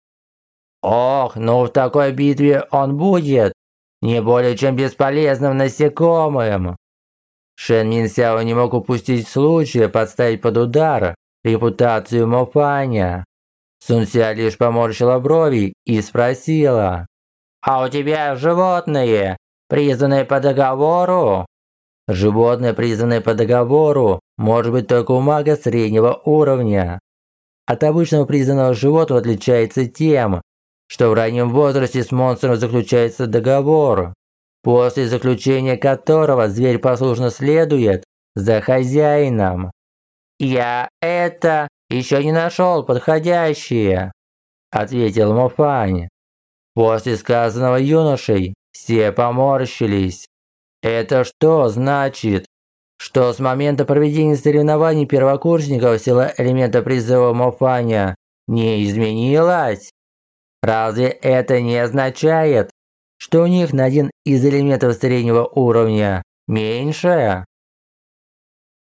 B: Ох, ну в такой битве он будет не более чем бесполезным насекомым. Шен Минсяо не мог упустить случая подставить под удар репутацию Мофаня. Сунся лишь поморщила брови и спросила. «А у тебя животные, признанные по договору?» Животное, признанное по договору, может быть только у мага среднего уровня. От обычного признанного животного отличается тем, что в раннем возрасте с монстром заключается договор, после заключения которого зверь послушно следует за хозяином. «Я это еще не нашел подходящее», – ответил Мофань. После сказанного юношей все поморщились. Это что значит? Что с момента проведения соревнований первокурсников сила элемента призыва Мофаня не изменилась? Разве это не означает, что у них на один из элементов среднего уровня меньше?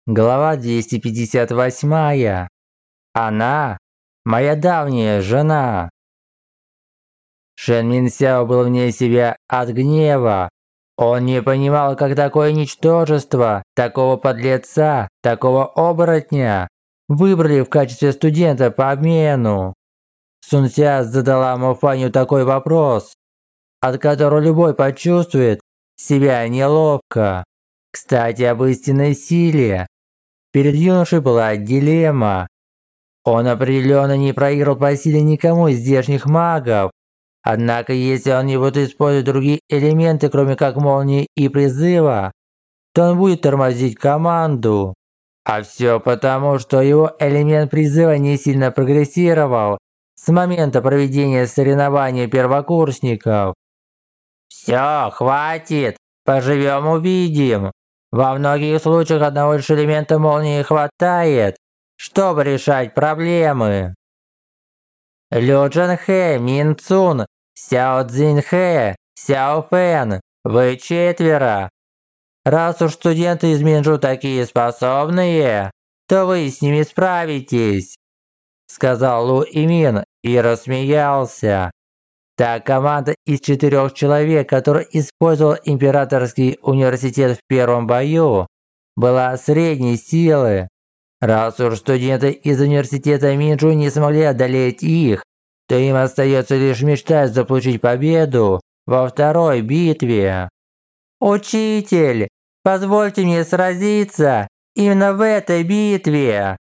B: Глава 258. Она – моя давняя жена. Шэн Минсяо был вне себя от гнева. Он не понимал, как такое ничтожество, такого подлеца, такого оборотня выбрали в качестве студента по обмену. Сунся задала Муфаню такой вопрос, от которого любой почувствует себя неловко. Кстати, об истинной силе. Перед юношей была дилемма. Он определенно не проиграл по силе никому из здешних магов. Однако, если он не будет использовать другие элементы, кроме как молнии и призыва, то он будет тормозить команду. А все потому, что его элемент призыва не сильно прогрессировал с момента проведения соревнований первокурсников. Все, хватит, поживем увидим. Во многих случаях одного лишь элемента молнии хватает, чтобы решать проблемы. Лю Джанхэ, Мин Цун, Сяо Цзиньхэ, Сяо Фэн, вы четверо. Раз уж студенты из Минжу такие способные, то вы с ними справитесь сказал Лу Имин и рассмеялся. Та команда из четырех человек, которая использовала Императорский университет в первом бою, была средней силы. Раз уж студенты из университета Минджу не смогли одолеть их, то им остается лишь мечтать заполучить победу во второй битве. «Учитель, позвольте мне сразиться именно в этой битве!»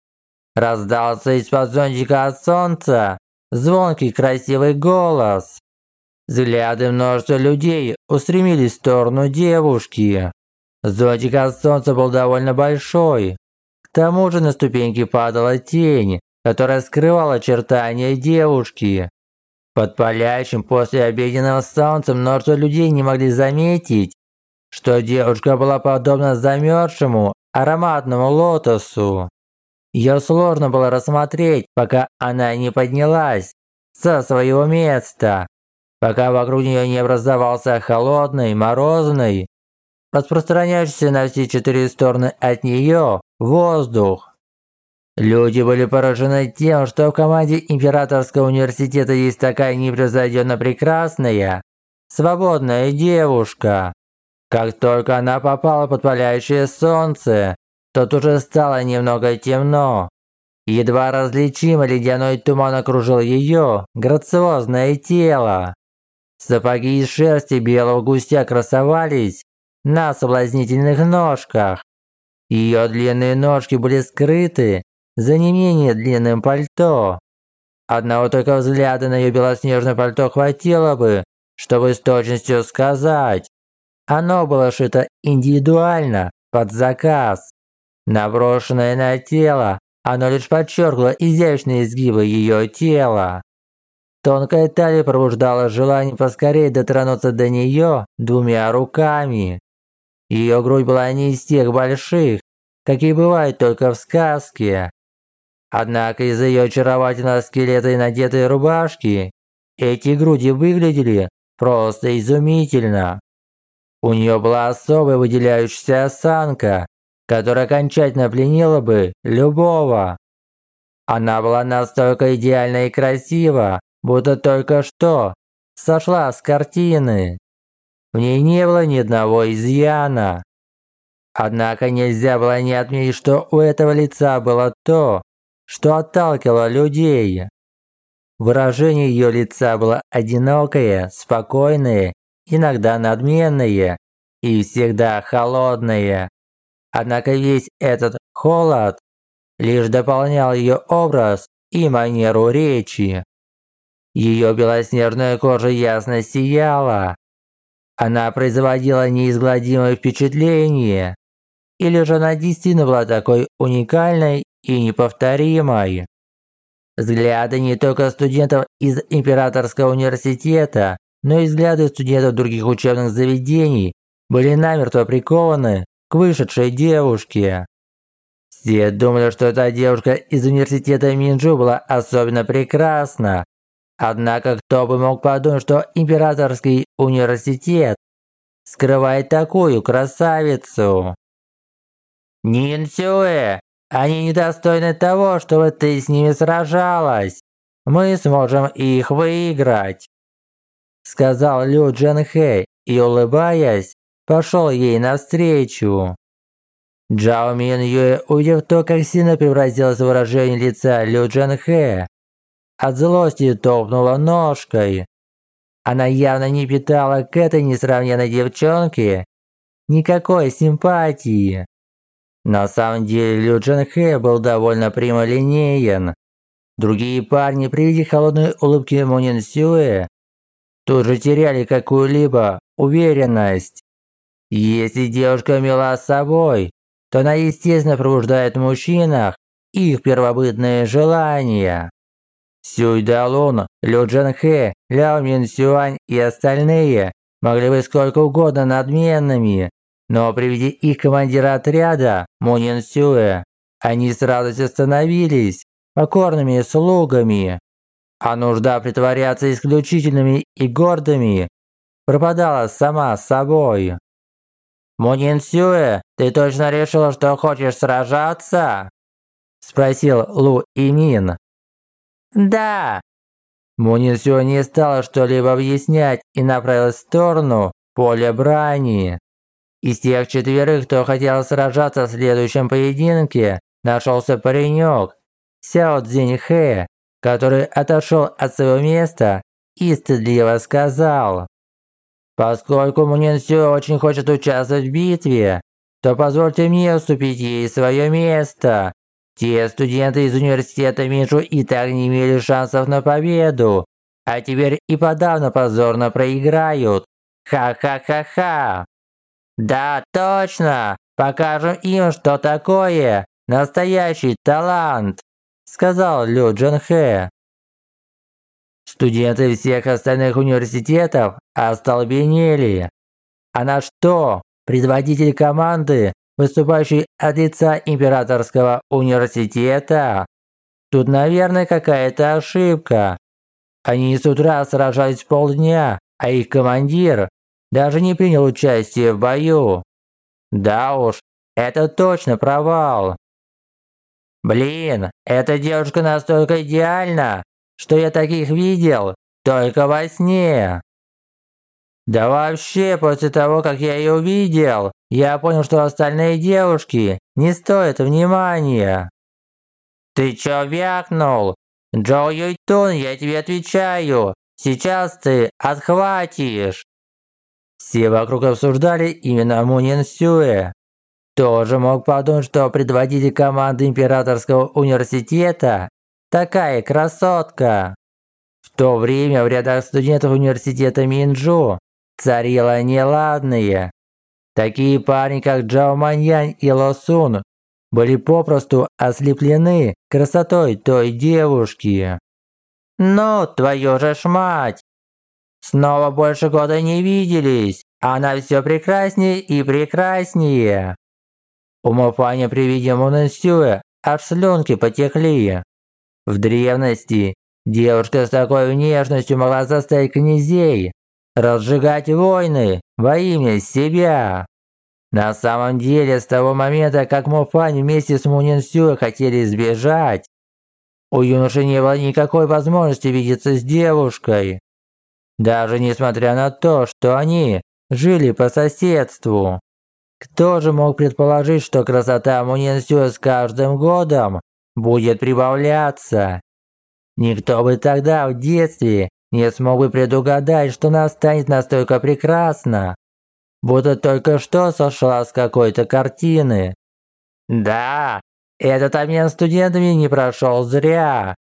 B: Раздался из-под зонтика от солнца звонкий красивый голос. Взгляды множества людей устремились в сторону девушки. Зонтик от солнца был довольно большой. К тому же на ступеньки падала тень, которая скрывала очертания девушки. Под палящим после обеденного солнцем множество людей не могли заметить, что девушка была подобна замерзшему ароматному лотосу. Ее сложно было рассмотреть, пока она не поднялась со своего места, пока вокруг нее не образовался холодный, морозный, распространяющийся на все четыре стороны от нее воздух. Люди были поражены тем, что в команде Императорского университета есть такая непревзойденно прекрасная, свободная девушка. Как только она попала под палящее солнце, Тут уже стало немного темно. Едва различимо ледяной туман окружил ее грациозное тело. Сапоги из шерсти белого густя красовались на соблазнительных ножках. Ее длинные ножки были скрыты за не менее длинным пальто. Одного только взгляда на ее белоснежное пальто хватило бы, чтобы с точностью сказать. Оно было шито индивидуально, под заказ. Наброшенное на тело, оно лишь подчеркнуло изящные изгибы ее тела. Тонкая талия пробуждала желание поскорее дотронуться до нее двумя руками. Ее грудь была не из тех больших, какие бывают только в сказке. Однако из-за ее очаровательного скелета и надетой рубашки, эти груди выглядели просто изумительно. У нее была особая выделяющаяся осанка, которая окончательно пленила бы любого. Она была настолько идеальна и красива, будто только что сошла с картины. В ней не было ни одного изъяна. Однако нельзя было не отметить, что у этого лица было то, что отталкивало людей. Выражение ее лица было одинокое, спокойное, иногда надменное и всегда холодное. Однако весь этот холод лишь дополнял ее образ и манеру речи. Ее белоснежная кожа ясно сияла. Она производила неизгладимое впечатление. Или же она действительно была такой уникальной и неповторимой. Взгляды не только студентов из Императорского университета, но и взгляды студентов других учебных заведений были намертво прикованы к вышедшей девушке. Все думали, что эта девушка из университета Минджу была особенно прекрасна. Однако кто бы мог подумать, что Императорский университет скрывает такую красавицу? Нин Сюэ, они недостойны того, чтобы ты с ними сражалась. Мы сможем их выиграть. Сказал Лю Джен Хэ и, улыбаясь, пошел ей навстречу. Джао Мин Юэ, увидев то, как сильно превратилось выражение лица Лю Джен Хэ, от злости топнула ножкой. Она явно не питала к этой несравненной девчонке никакой симпатии. На самом деле Лю Джен Хэ был довольно прямолинеен. Другие парни при виде холодной улыбки Мунин Сюэ тут же теряли какую-либо уверенность. Если девушка мила с собой, то она естественно пробуждает в мужчинах их первобытные желания. Сюй Далун, Лю Джен Хэ, Ляо Мин Сюань и остальные могли быть сколько угодно надменными, но при виде их командира отряда, Мунин Сюэ, они сразу становились покорными слугами. А нужда притворяться исключительными и гордыми пропадала сама собой. «Мунин Сюэ, ты точно решила, что хочешь сражаться?» Спросил Лу Имин. «Да». Мунин Сюэ не стала что-либо объяснять и направилась в сторону поля брани. Из тех четверых, кто хотел сражаться в следующем поединке, нашелся паренек Сяо Цзиньхэ, который отошел от своего места и стыдливо сказал Поскольку Мунинсю очень хочет участвовать в битве, то позвольте мне уступить ей свое место. Те студенты из университета Минжу и так не имели шансов на победу, а теперь и подавно позорно проиграют. Ха-ха-ха-ха. Да, точно. Покажем им, что такое настоящий талант, сказал Лю Джанхэ. Студенты всех остальных университетов остолбенели. Она что, предводитель команды, выступающий от лица Императорского университета? Тут, наверное, какая-то ошибка. Они с утра сражались полдня, а их командир даже не принял участие в бою. Да уж, это точно провал. Блин, эта девушка настолько идеальна, что я таких видел только во сне. Да вообще, после того, как я ее увидел, я понял, что остальные девушки не стоят внимания. Ты чё вякнул? Джоу Юйтун, я тебе отвечаю. Сейчас ты отхватишь. Все вокруг обсуждали именно Мунин Сюэ. Тоже мог подумать, что предводитель команды Императорского университета Такая красотка!» В то время в рядах студентов университета Минджу царило неладное. Такие парни, как Джао Маньянь и Ло Сун, были попросту ослеплены красотой той девушки. «Ну, твою же ж мать! Снова больше года не виделись, она все прекраснее и прекраснее!» У Мафаня при виде Мунэнсюэ аж слюнки потекли. В древности девушка с такой внешностью могла заставить князей разжигать войны во имя себя. На самом деле, с того момента, как Муфань вместе с Мунинсю хотели сбежать, у юноши не было никакой возможности видеться с девушкой. Даже несмотря на то, что они жили по соседству. Кто же мог предположить, что красота Мунинсю с каждым годом будет прибавляться? Никто бы тогда в детстве не смог бы предугадать, что она станет настолько прекрасна, будто только что сошла с какой-то картины. Да, этот обмен студентами не прошел зря.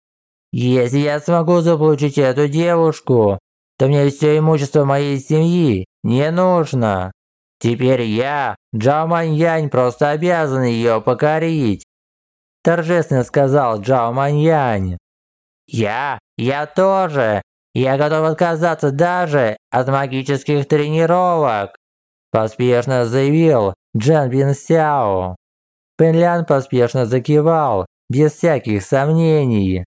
B: Если я смогу заполучить эту девушку, то мне все имущество моей семьи не нужно. Теперь я, Джао Маньянь, просто обязан ее покорить. Торжественно сказал Джао Маньянь. Я, я тоже. Я готов отказаться даже от магических тренировок. Поспешно заявил Джан Бин Сяо. Пенлян поспешно закивал, без всяких сомнений.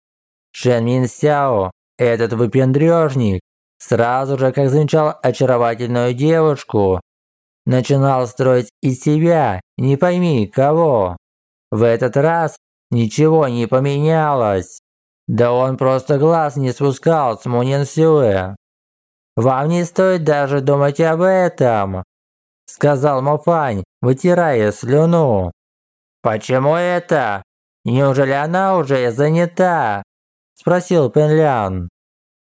B: Шэн Мин Сяо, этот выпендрежник, сразу же, как замечал очаровательную девушку, начинал строить из себя не пойми кого. В этот раз ничего не поменялось. Да он просто глаз не спускал с Мунин Сюэ. «Вам не стоит даже думать об этом», – сказал Мофань, вытирая слюну. «Почему это? Неужели она уже занята?» – спросил Пенлян.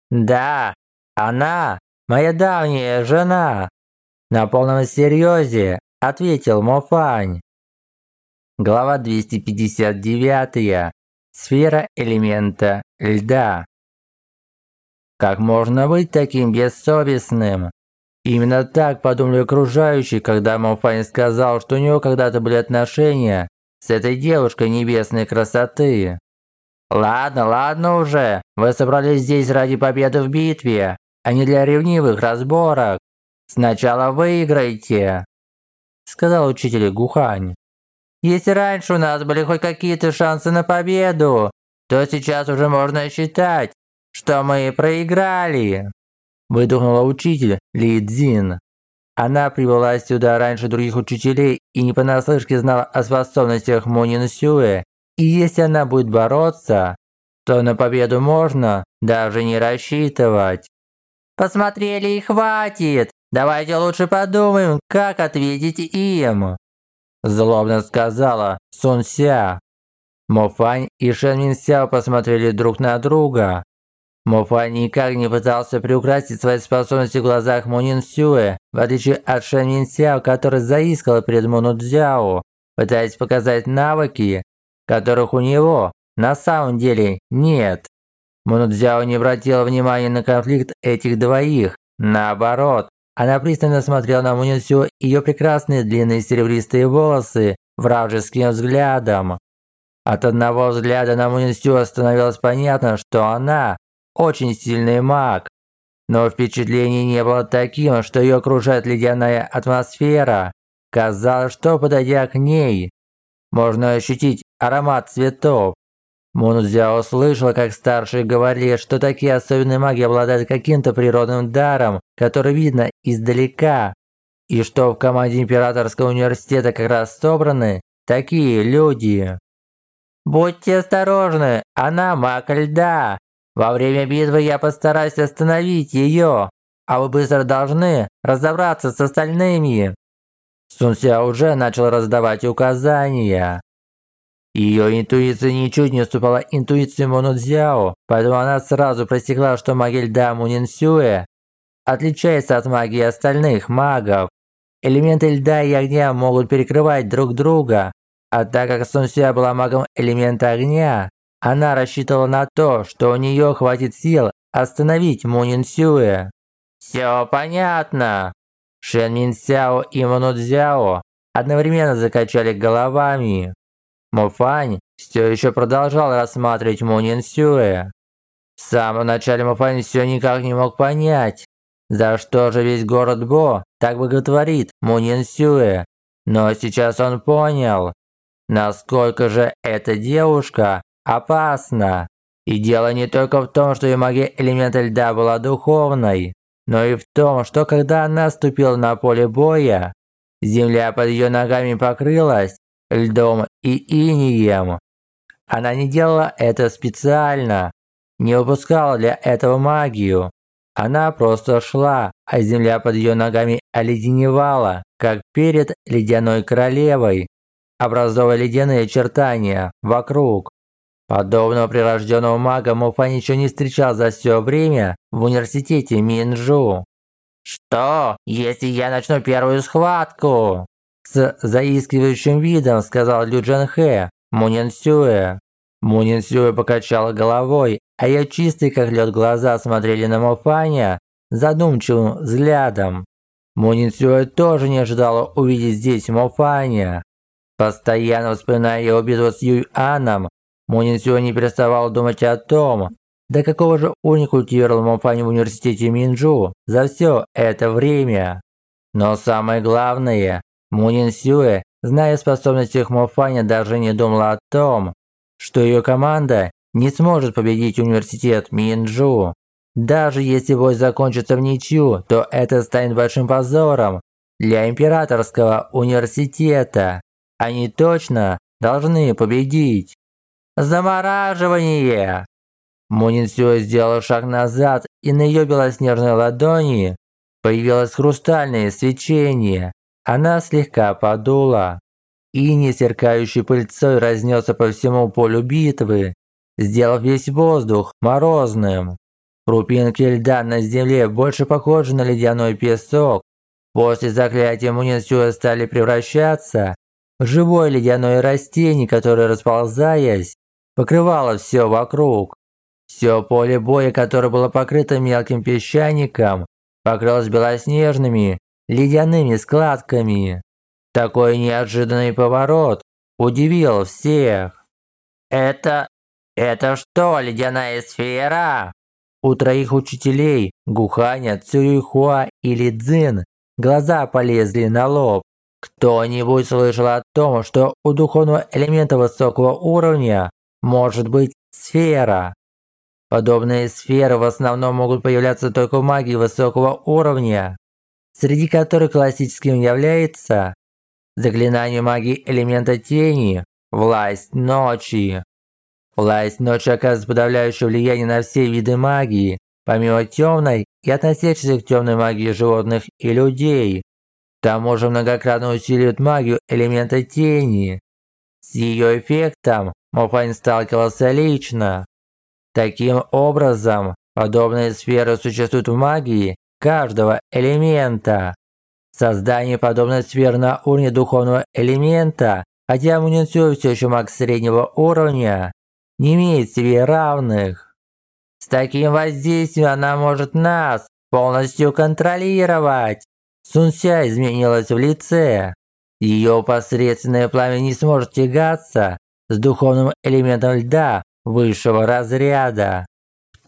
B: «Да, она моя давняя жена», – на полном серьезе ответил Мофань. Глава 259. Сфера элемента льда. Как можно быть таким бессовестным? Именно так подумали окружающие, когда Мофань сказал, что у него когда-то были отношения с этой девушкой небесной красоты. Ладно, ладно уже. Вы собрались здесь ради победы в битве, а не для ревнивых разборок. Сначала выиграйте, сказал учитель Гухань. Если раньше у нас были хоть какие-то шансы на победу, то сейчас уже можно считать, что мы проиграли. Выдохнула учитель Ли Цзин. Она прибыла сюда раньше других учителей и не понаслышке знала о способностях Мунин Сюэ. И если она будет бороться, то на победу можно даже не рассчитывать. Посмотрели и хватит. Давайте лучше подумаем, как ответить им. Злобно сказала Сун Ся. Мофань и Шэн Мин Сяо посмотрели друг на друга. Мофа никак не пытался приукрасить свои способности в глазах Мунин Сюэ, в отличие от Шэн Мин Сяо, который заискал перед Муну Цзяо, пытаясь показать навыки, которых у него на самом деле нет. Муну Цзяо не обратила внимания на конфликт этих двоих. Наоборот, она пристально смотрела на и ее прекрасные длинные серебристые волосы вражеским взглядом. От одного взгляда на Мунин Сюэ становилось понятно, что она очень сильный маг. Но впечатление не было таким, что ее окружает ледяная атмосфера. Казалось, что подойдя к ней, можно ощутить аромат цветов. Мунзя услышала, как старшие говорили, что такие особенные маги обладают каким-то природным даром, который видно издалека, и что в команде Императорского университета как раз собраны такие люди. «Будьте осторожны, она маг льда!» Во время битвы я постараюсь остановить ее, а вы быстро должны разобраться с остальными». Сунся уже начал раздавать указания. Ее интуиция ничуть не уступала интуиции Монудзяо, поэтому она сразу просекла, что магия льда Мунинсюэ отличается от магии остальных магов. Элементы льда и огня могут перекрывать друг друга, а так как Сунся была магом элемента огня, она рассчитывала на то, что у нее хватит сил остановить Мунин Сюэ. «Все понятно!» Шэн Мин Сяо и Ману Цзяо одновременно закачали головами. Муфань все еще продолжал рассматривать Мунин Сюэ. В самом начале Муфань все никак не мог понять, за что же весь город Бо так боготворит Мунин Сюэ. Но сейчас он понял, насколько же эта девушка опасно. И дело не только в том, что ее магия элемента льда была духовной, но и в том, что когда она ступила на поле боя, земля под ее ногами покрылась льдом и инием. она не делала это специально, не выпускала для этого магию. Она просто шла, а земля под ее ногами оледеневала, как перед ледяной королевой, образовывая ледяные очертания вокруг. Подобного прирожденного мага Муфа ничего не встречал за все время в университете Минджу. «Что, если я начну первую схватку?» С заискивающим видом сказал Лю Джан Хэ Мунин Сюэ. Мунин Сюэ покачала головой, а ее чистые как лед глаза смотрели на Муфаня задумчивым взглядом. Мунин Сюэ тоже не ожидала увидеть здесь Муфаня. Постоянно вспоминая его битву с Юй Аном, Мунин Сюэ не переставал думать о том, до какого же уровня культивировал Мопань в университете Минджу за все это время? Но самое главное, Мунин Сюэ, зная способности Мофаня, даже не думала о том, что ее команда не сможет победить университет Минджу. Даже если бой закончится в ничью, то это станет большим позором для императорского университета. Они точно должны победить. Замораживание! Мунинсё сделала шаг назад, и на ее белоснежной ладони появилось хрустальное свечение. Она слегка подула. и не сверкающей пыльцой разнесся по всему полю битвы, сделав весь воздух морозным. Крупинки льда на земле больше похожи на ледяной песок. После заклятия Мунинсюэ стали превращаться в живое ледяное растение, которое, расползаясь, покрывало все вокруг. Все поле боя, которое было покрыто мелким песчаником, покрылось белоснежными, ледяными складками. Такой неожиданный поворот удивил всех. «Это... это что, ледяная сфера?» У троих учителей, Гуханя, Цюрюхуа и Лидзин, глаза полезли на лоб. Кто-нибудь слышал о том, что у духовного элемента высокого уровня может быть сфера? Подобные сферы в основном могут появляться только в магии высокого уровня, среди которых классическим является заклинание магии элемента тени, власть ночи. Власть ночи оказывает подавляющее влияние на все виды магии, помимо темной и относящейся к темной магии животных и людей. К тому же многократно усиливает магию элемента тени. С ее эффектом Мофань сталкивался лично. Таким образом, подобные сферы существуют в магии каждого элемента. Создание подобной сферы на уровне духовного элемента, хотя Мунинсю все еще маг среднего уровня, не имеет себе равных. С таким воздействием она может нас полностью контролировать. Сунся изменилась в лице. Ее посредственное пламя не сможет тягаться с духовным элементом льда высшего разряда.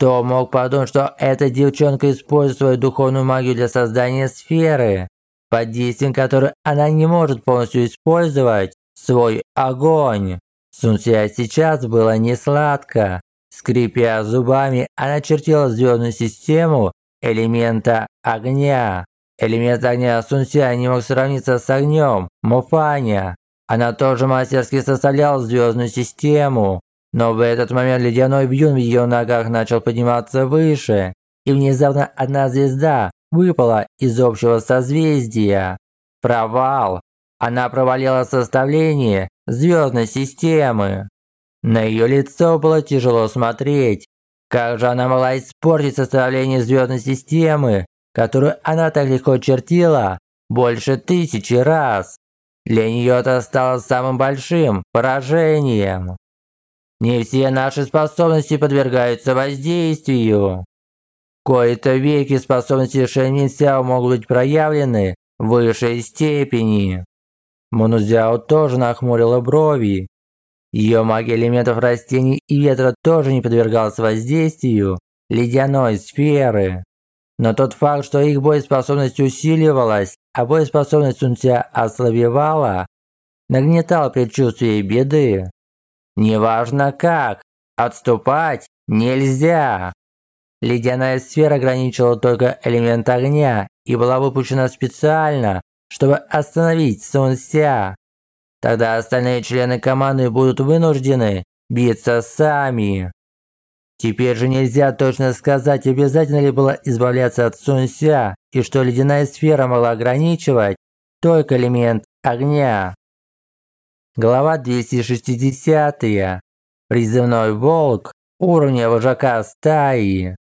B: Кто мог подумать, что эта девчонка использует свою духовную магию для создания сферы, под действием которой она не может полностью использовать свой огонь. Сунсия сейчас было не сладко. Скрипя зубами, она чертила звездную систему элемента огня. Элемент огня Сунсия не мог сравниться с огнем Муфаня. Она тоже мастерски составляла звездную систему, но в этот момент ледяной бьюн в ее ногах начал подниматься выше, и внезапно одна звезда выпала из общего созвездия. Провал. Она провалила составление звездной системы. На ее лицо было тяжело смотреть. Как же она могла испортить составление звездной системы, которую она так легко чертила больше тысячи раз? Для нее это стало самым большим поражением. Не все наши способности подвергаются воздействию. Кои-то веки способности Шэньмин Сяо могут быть проявлены в высшей степени. Мунузяо тоже нахмурила брови. Ее магия элементов растений и ветра тоже не подвергалась воздействию ледяной сферы. Но тот факт, что их боеспособность усиливалась, а боеспособность Сунця ослабевала, нагнетал предчувствие беды. Неважно как, отступать нельзя. Ледяная сфера ограничила только элемент огня и была выпущена специально, чтобы остановить Сунся. Тогда остальные члены команды будут вынуждены биться сами. Теперь же нельзя точно сказать, обязательно ли было избавляться от Сунся, и что ледяная сфера могла ограничивать только элемент огня. Глава 260. Призывной волк уровня вожака стаи.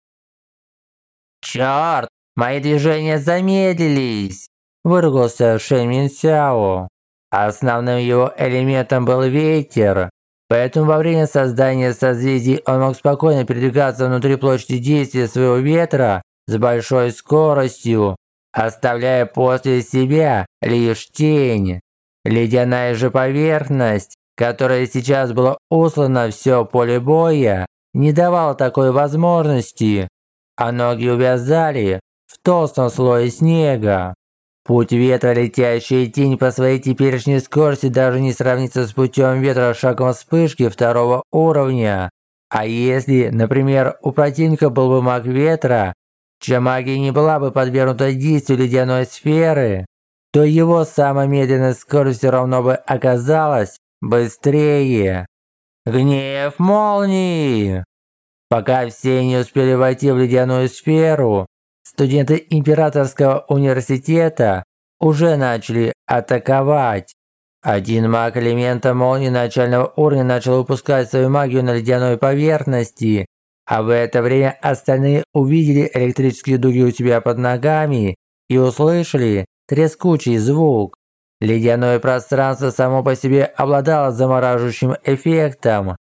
B: «Чёрт, мои движения замедлились!» – выругался Шэнь Сяо. Основным его элементом был ветер, Поэтому во время создания созвездий он мог спокойно передвигаться внутри площади действия своего ветра с большой скоростью, оставляя после себя лишь тень. Ледяная же поверхность, которая сейчас была услана все поле боя, не давала такой возможности, а ноги увязали в толстом слое снега. Путь ветра, летящая тень по своей теперешней скорости даже не сравнится с путем ветра шагом вспышки второго уровня. А если, например, у противника был бы маг ветра, чья магия не была бы подвергнута действию ледяной сферы, то его самая медленная скорость все равно бы оказалась быстрее. Гнев молнии! Пока все не успели войти в ледяную сферу, студенты Императорского университета уже начали атаковать. Один маг элемента молнии начального уровня начал выпускать свою магию на ледяной поверхности, а в это время остальные увидели электрические дуги у себя под ногами и услышали трескучий звук. Ледяное пространство само по себе обладало замораживающим эффектом.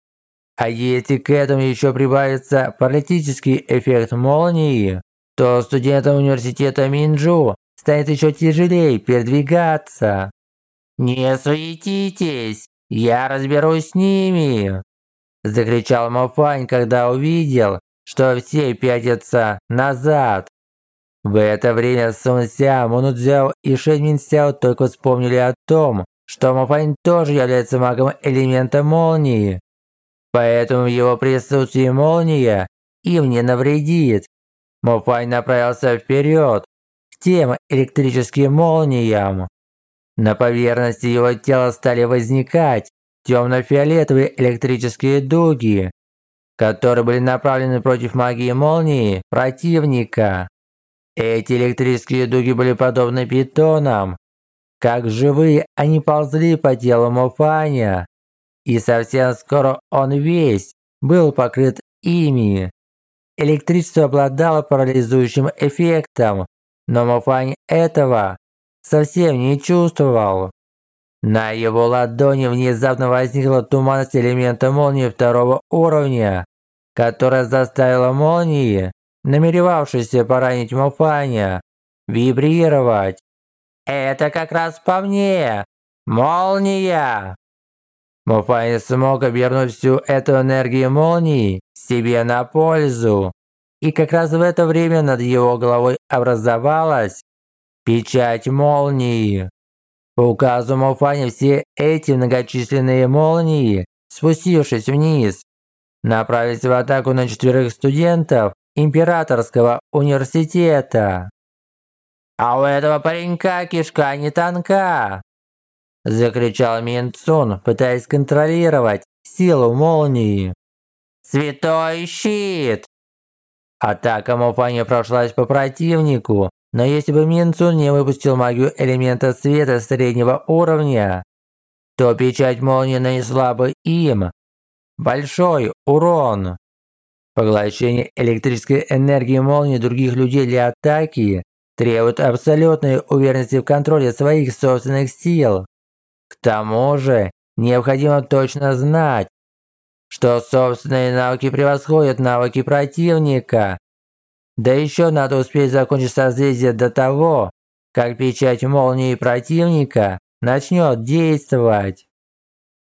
B: А если к этому еще прибавится паралитический эффект молнии, то студентам университета Минджу станет еще тяжелее передвигаться. «Не суетитесь, я разберусь с ними!» Закричал Мофань, когда увидел, что все пятятся назад. В это время Сун Ся, Муну Цзяо и Шэнь Мин Сяо только вспомнили о том, что Мофань тоже является магом элемента молнии. Поэтому в его присутствии молния им не навредит. Мопай направился вперед, к тем электрическим молниям. На поверхности его тела стали возникать темно-фиолетовые электрические дуги, которые были направлены против магии молнии противника. Эти электрические дуги были подобны питонам. Как живые, они ползли по телу Мофаня, и совсем скоро он весь был покрыт ими. Электричество обладало парализующим эффектом, но Мофань этого совсем не чувствовал. На его ладони внезапно возникла туманность элемента молнии второго уровня, которая заставила молнии, намеревавшиеся поранить Мофаня, вибрировать. «Это как раз по мне! Молния!» Муфай смог обернуть всю эту энергию молнии себе на пользу. И как раз в это время над его головой образовалась печать молнии. По указу Муфани все эти многочисленные молнии, спустившись вниз, направились в атаку на четверых студентов Императорского университета. А у этого паренька кишка не тонка. Закричал Минцун, пытаясь контролировать силу молнии. «Святой щит!» Атака Мофани прошлась по противнику, но если бы Минцун не выпустил магию элемента света среднего уровня, то печать молнии нанесла бы им большой урон. Поглощение электрической энергии молнии других людей для атаки требует абсолютной уверенности в контроле своих собственных сил. К тому же, необходимо точно знать, что собственные навыки превосходят навыки противника. Да еще надо успеть закончить созвездие до того, как печать молнии противника начнет действовать.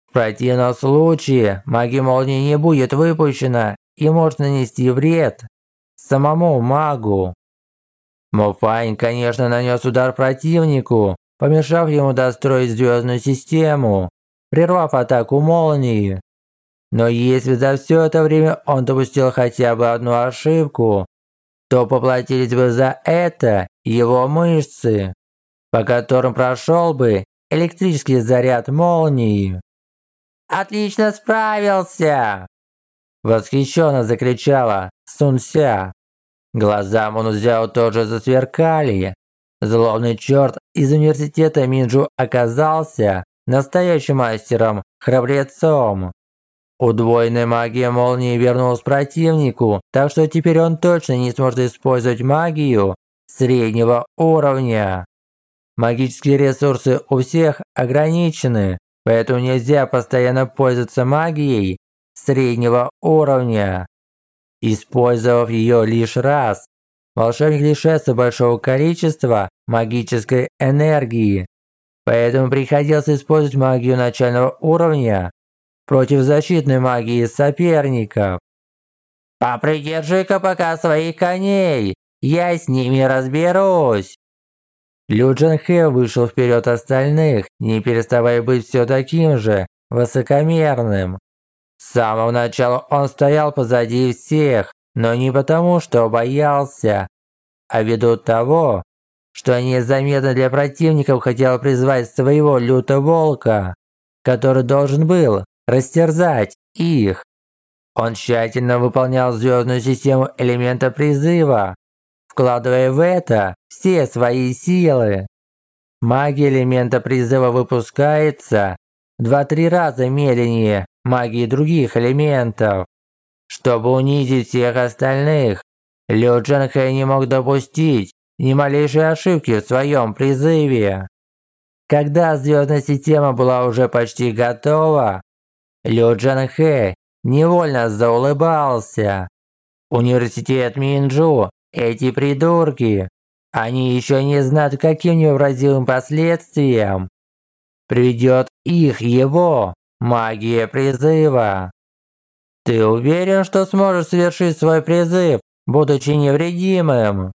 B: В противном случае магия молнии не будет выпущена и может нанести вред самому магу. Муфайн, конечно, нанес удар противнику, помешав ему достроить звездную систему, прервав атаку молнии. Но если за все это время он допустил хотя бы одну ошибку, то поплатились бы за это его мышцы, по которым прошел бы электрический заряд молнии. отлично справился!» Восхищенно закричала Сунся. Глаза Мунузяо тоже засверкали. Злобный черт из университета Минджу оказался настоящим мастером-храбрецом. Удвоенная магия молнии вернулась противнику, так что теперь он точно не сможет использовать магию среднего уровня. Магические ресурсы у всех ограничены, поэтому нельзя постоянно пользоваться магией среднего уровня. Использовав ее лишь раз, волшебник лишается большого количества магической энергии, поэтому приходилось использовать магию начального уровня против защитной магии соперников. «Попридержи-ка пока своих коней, я с ними разберусь!» Лю Джан Хэ вышел вперед остальных, не переставая быть все таким же высокомерным. С самого начала он стоял позади всех, но не потому, что боялся, а ввиду того, что незаметно для противников хотел призвать своего лютого волка, который должен был растерзать их. Он тщательно выполнял звездную систему элемента призыва, вкладывая в это все свои силы. Магия элемента призыва выпускается два-три раза медленнее магии других элементов. Чтобы унизить всех остальных, Лю Джанхэ не мог допустить ни малейшей ошибки в своем призыве. Когда звездная система была уже почти готова, Лю Джанхэ невольно заулыбался. Университет Минджу эти придурки, они еще не знают, каким невразимым последствиям приведет их его магия призыва. Ты уверен, что сможешь совершить свой призыв, будучи невредимым?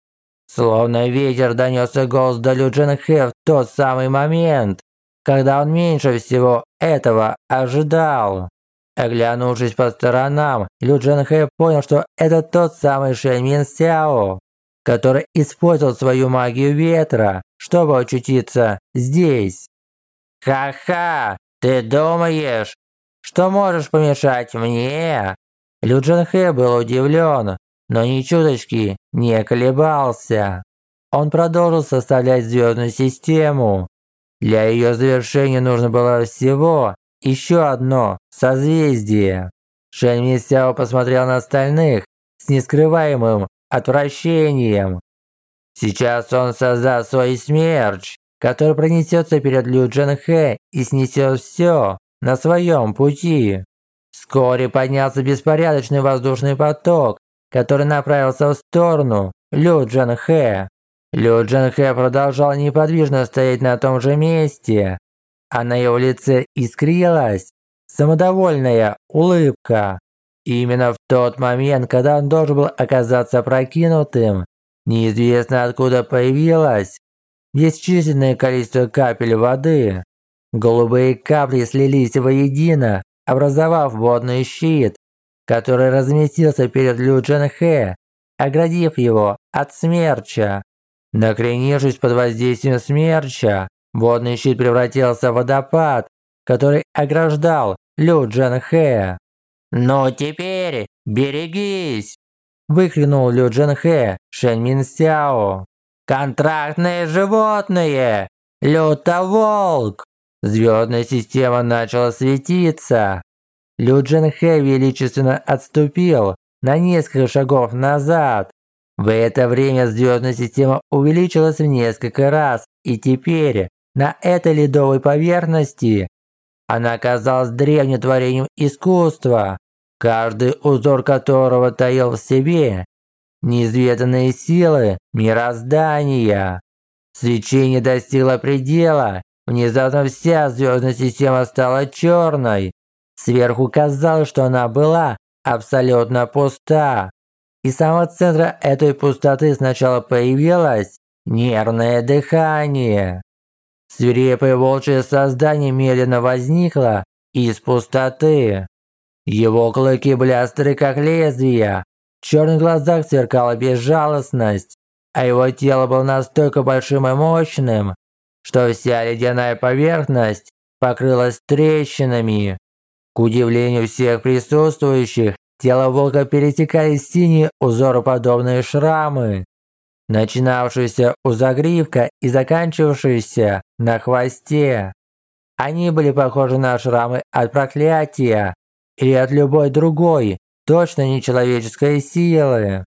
B: Словно ветер донесся голос до Лю Джинхэ в тот самый момент, когда он меньше всего этого ожидал. Оглянувшись по сторонам, Лю Джанхэ понял, что это тот самый Шэньмин Сяо, который использовал свою магию ветра, чтобы очутиться здесь. «Ха-ха! Ты думаешь, что можешь помешать мне?» Лю Джанхэ был удивлен, но ни чуточки не колебался. Он продолжил составлять звездную систему. Для ее завершения нужно было всего еще одно созвездие. Шэнь Мисяо посмотрел на остальных с нескрываемым отвращением. Сейчас он создаст свой смерч, который пронесется перед Лю Джанхэ и снесет все на своем пути. Вскоре поднялся беспорядочный воздушный поток, который направился в сторону Лю Джанхэ. Лю Джанхэ продолжал неподвижно стоять на том же месте, а на его лице искрилась самодовольная улыбка. Именно в тот момент, когда он должен был оказаться прокинутым, неизвестно откуда появилось бесчисленное количество капель воды. Голубые капли слились воедино, образовав водный щит, который разместился перед Лю Джанхэ, оградив его от смерча. Накренившись под воздействием смерча, Водный щит превратился в водопад, который ограждал Лю Джан Хэ. «Ну теперь берегись!» Выкрикнул Лю Джан Хэ Шэнь Мин Сяо. «Контрактные животные! Лютоволк!» Звездная система начала светиться. Лю Джан Хэ величественно отступил на несколько шагов назад. В это время звездная система увеличилась в несколько раз, и теперь на этой ледовой поверхности она оказалась древним творением искусства, каждый узор которого таил в себе неизведанные силы мироздания. Свечение достигло предела, внезапно вся звездная система стала черной. Сверху казалось, что она была абсолютно пуста. И с самого центра этой пустоты сначала появилось нервное дыхание. Свирепое волчье создание медленно возникло из пустоты. Его клыки были остры, как лезвия. В черных глазах сверкала безжалостность, а его тело было настолько большим и мощным, что вся ледяная поверхность покрылась трещинами. К удивлению всех присутствующих, тело волка перетекали синие узороподобные шрамы, начинавшиеся у загривка и заканчивавшиеся на хвосте. Они были похожи на шрамы от проклятия или от любой другой, точно нечеловеческой силы.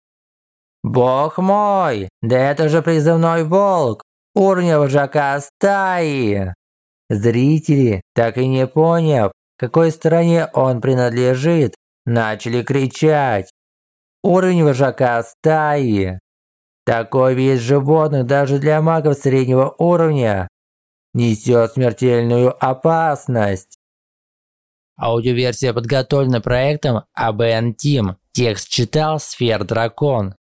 B: «Бог мой, да это же призывной волк, уровня вожака стаи!» Зрители, так и не поняв, какой стороне он принадлежит, начали кричать. Уровень вожака стаи. Такой вид животных даже для магов среднего уровня несет смертельную опасность.
A: Аудиоверсия подготовлена проектом ABN Team. Текст читал Сфер Дракон.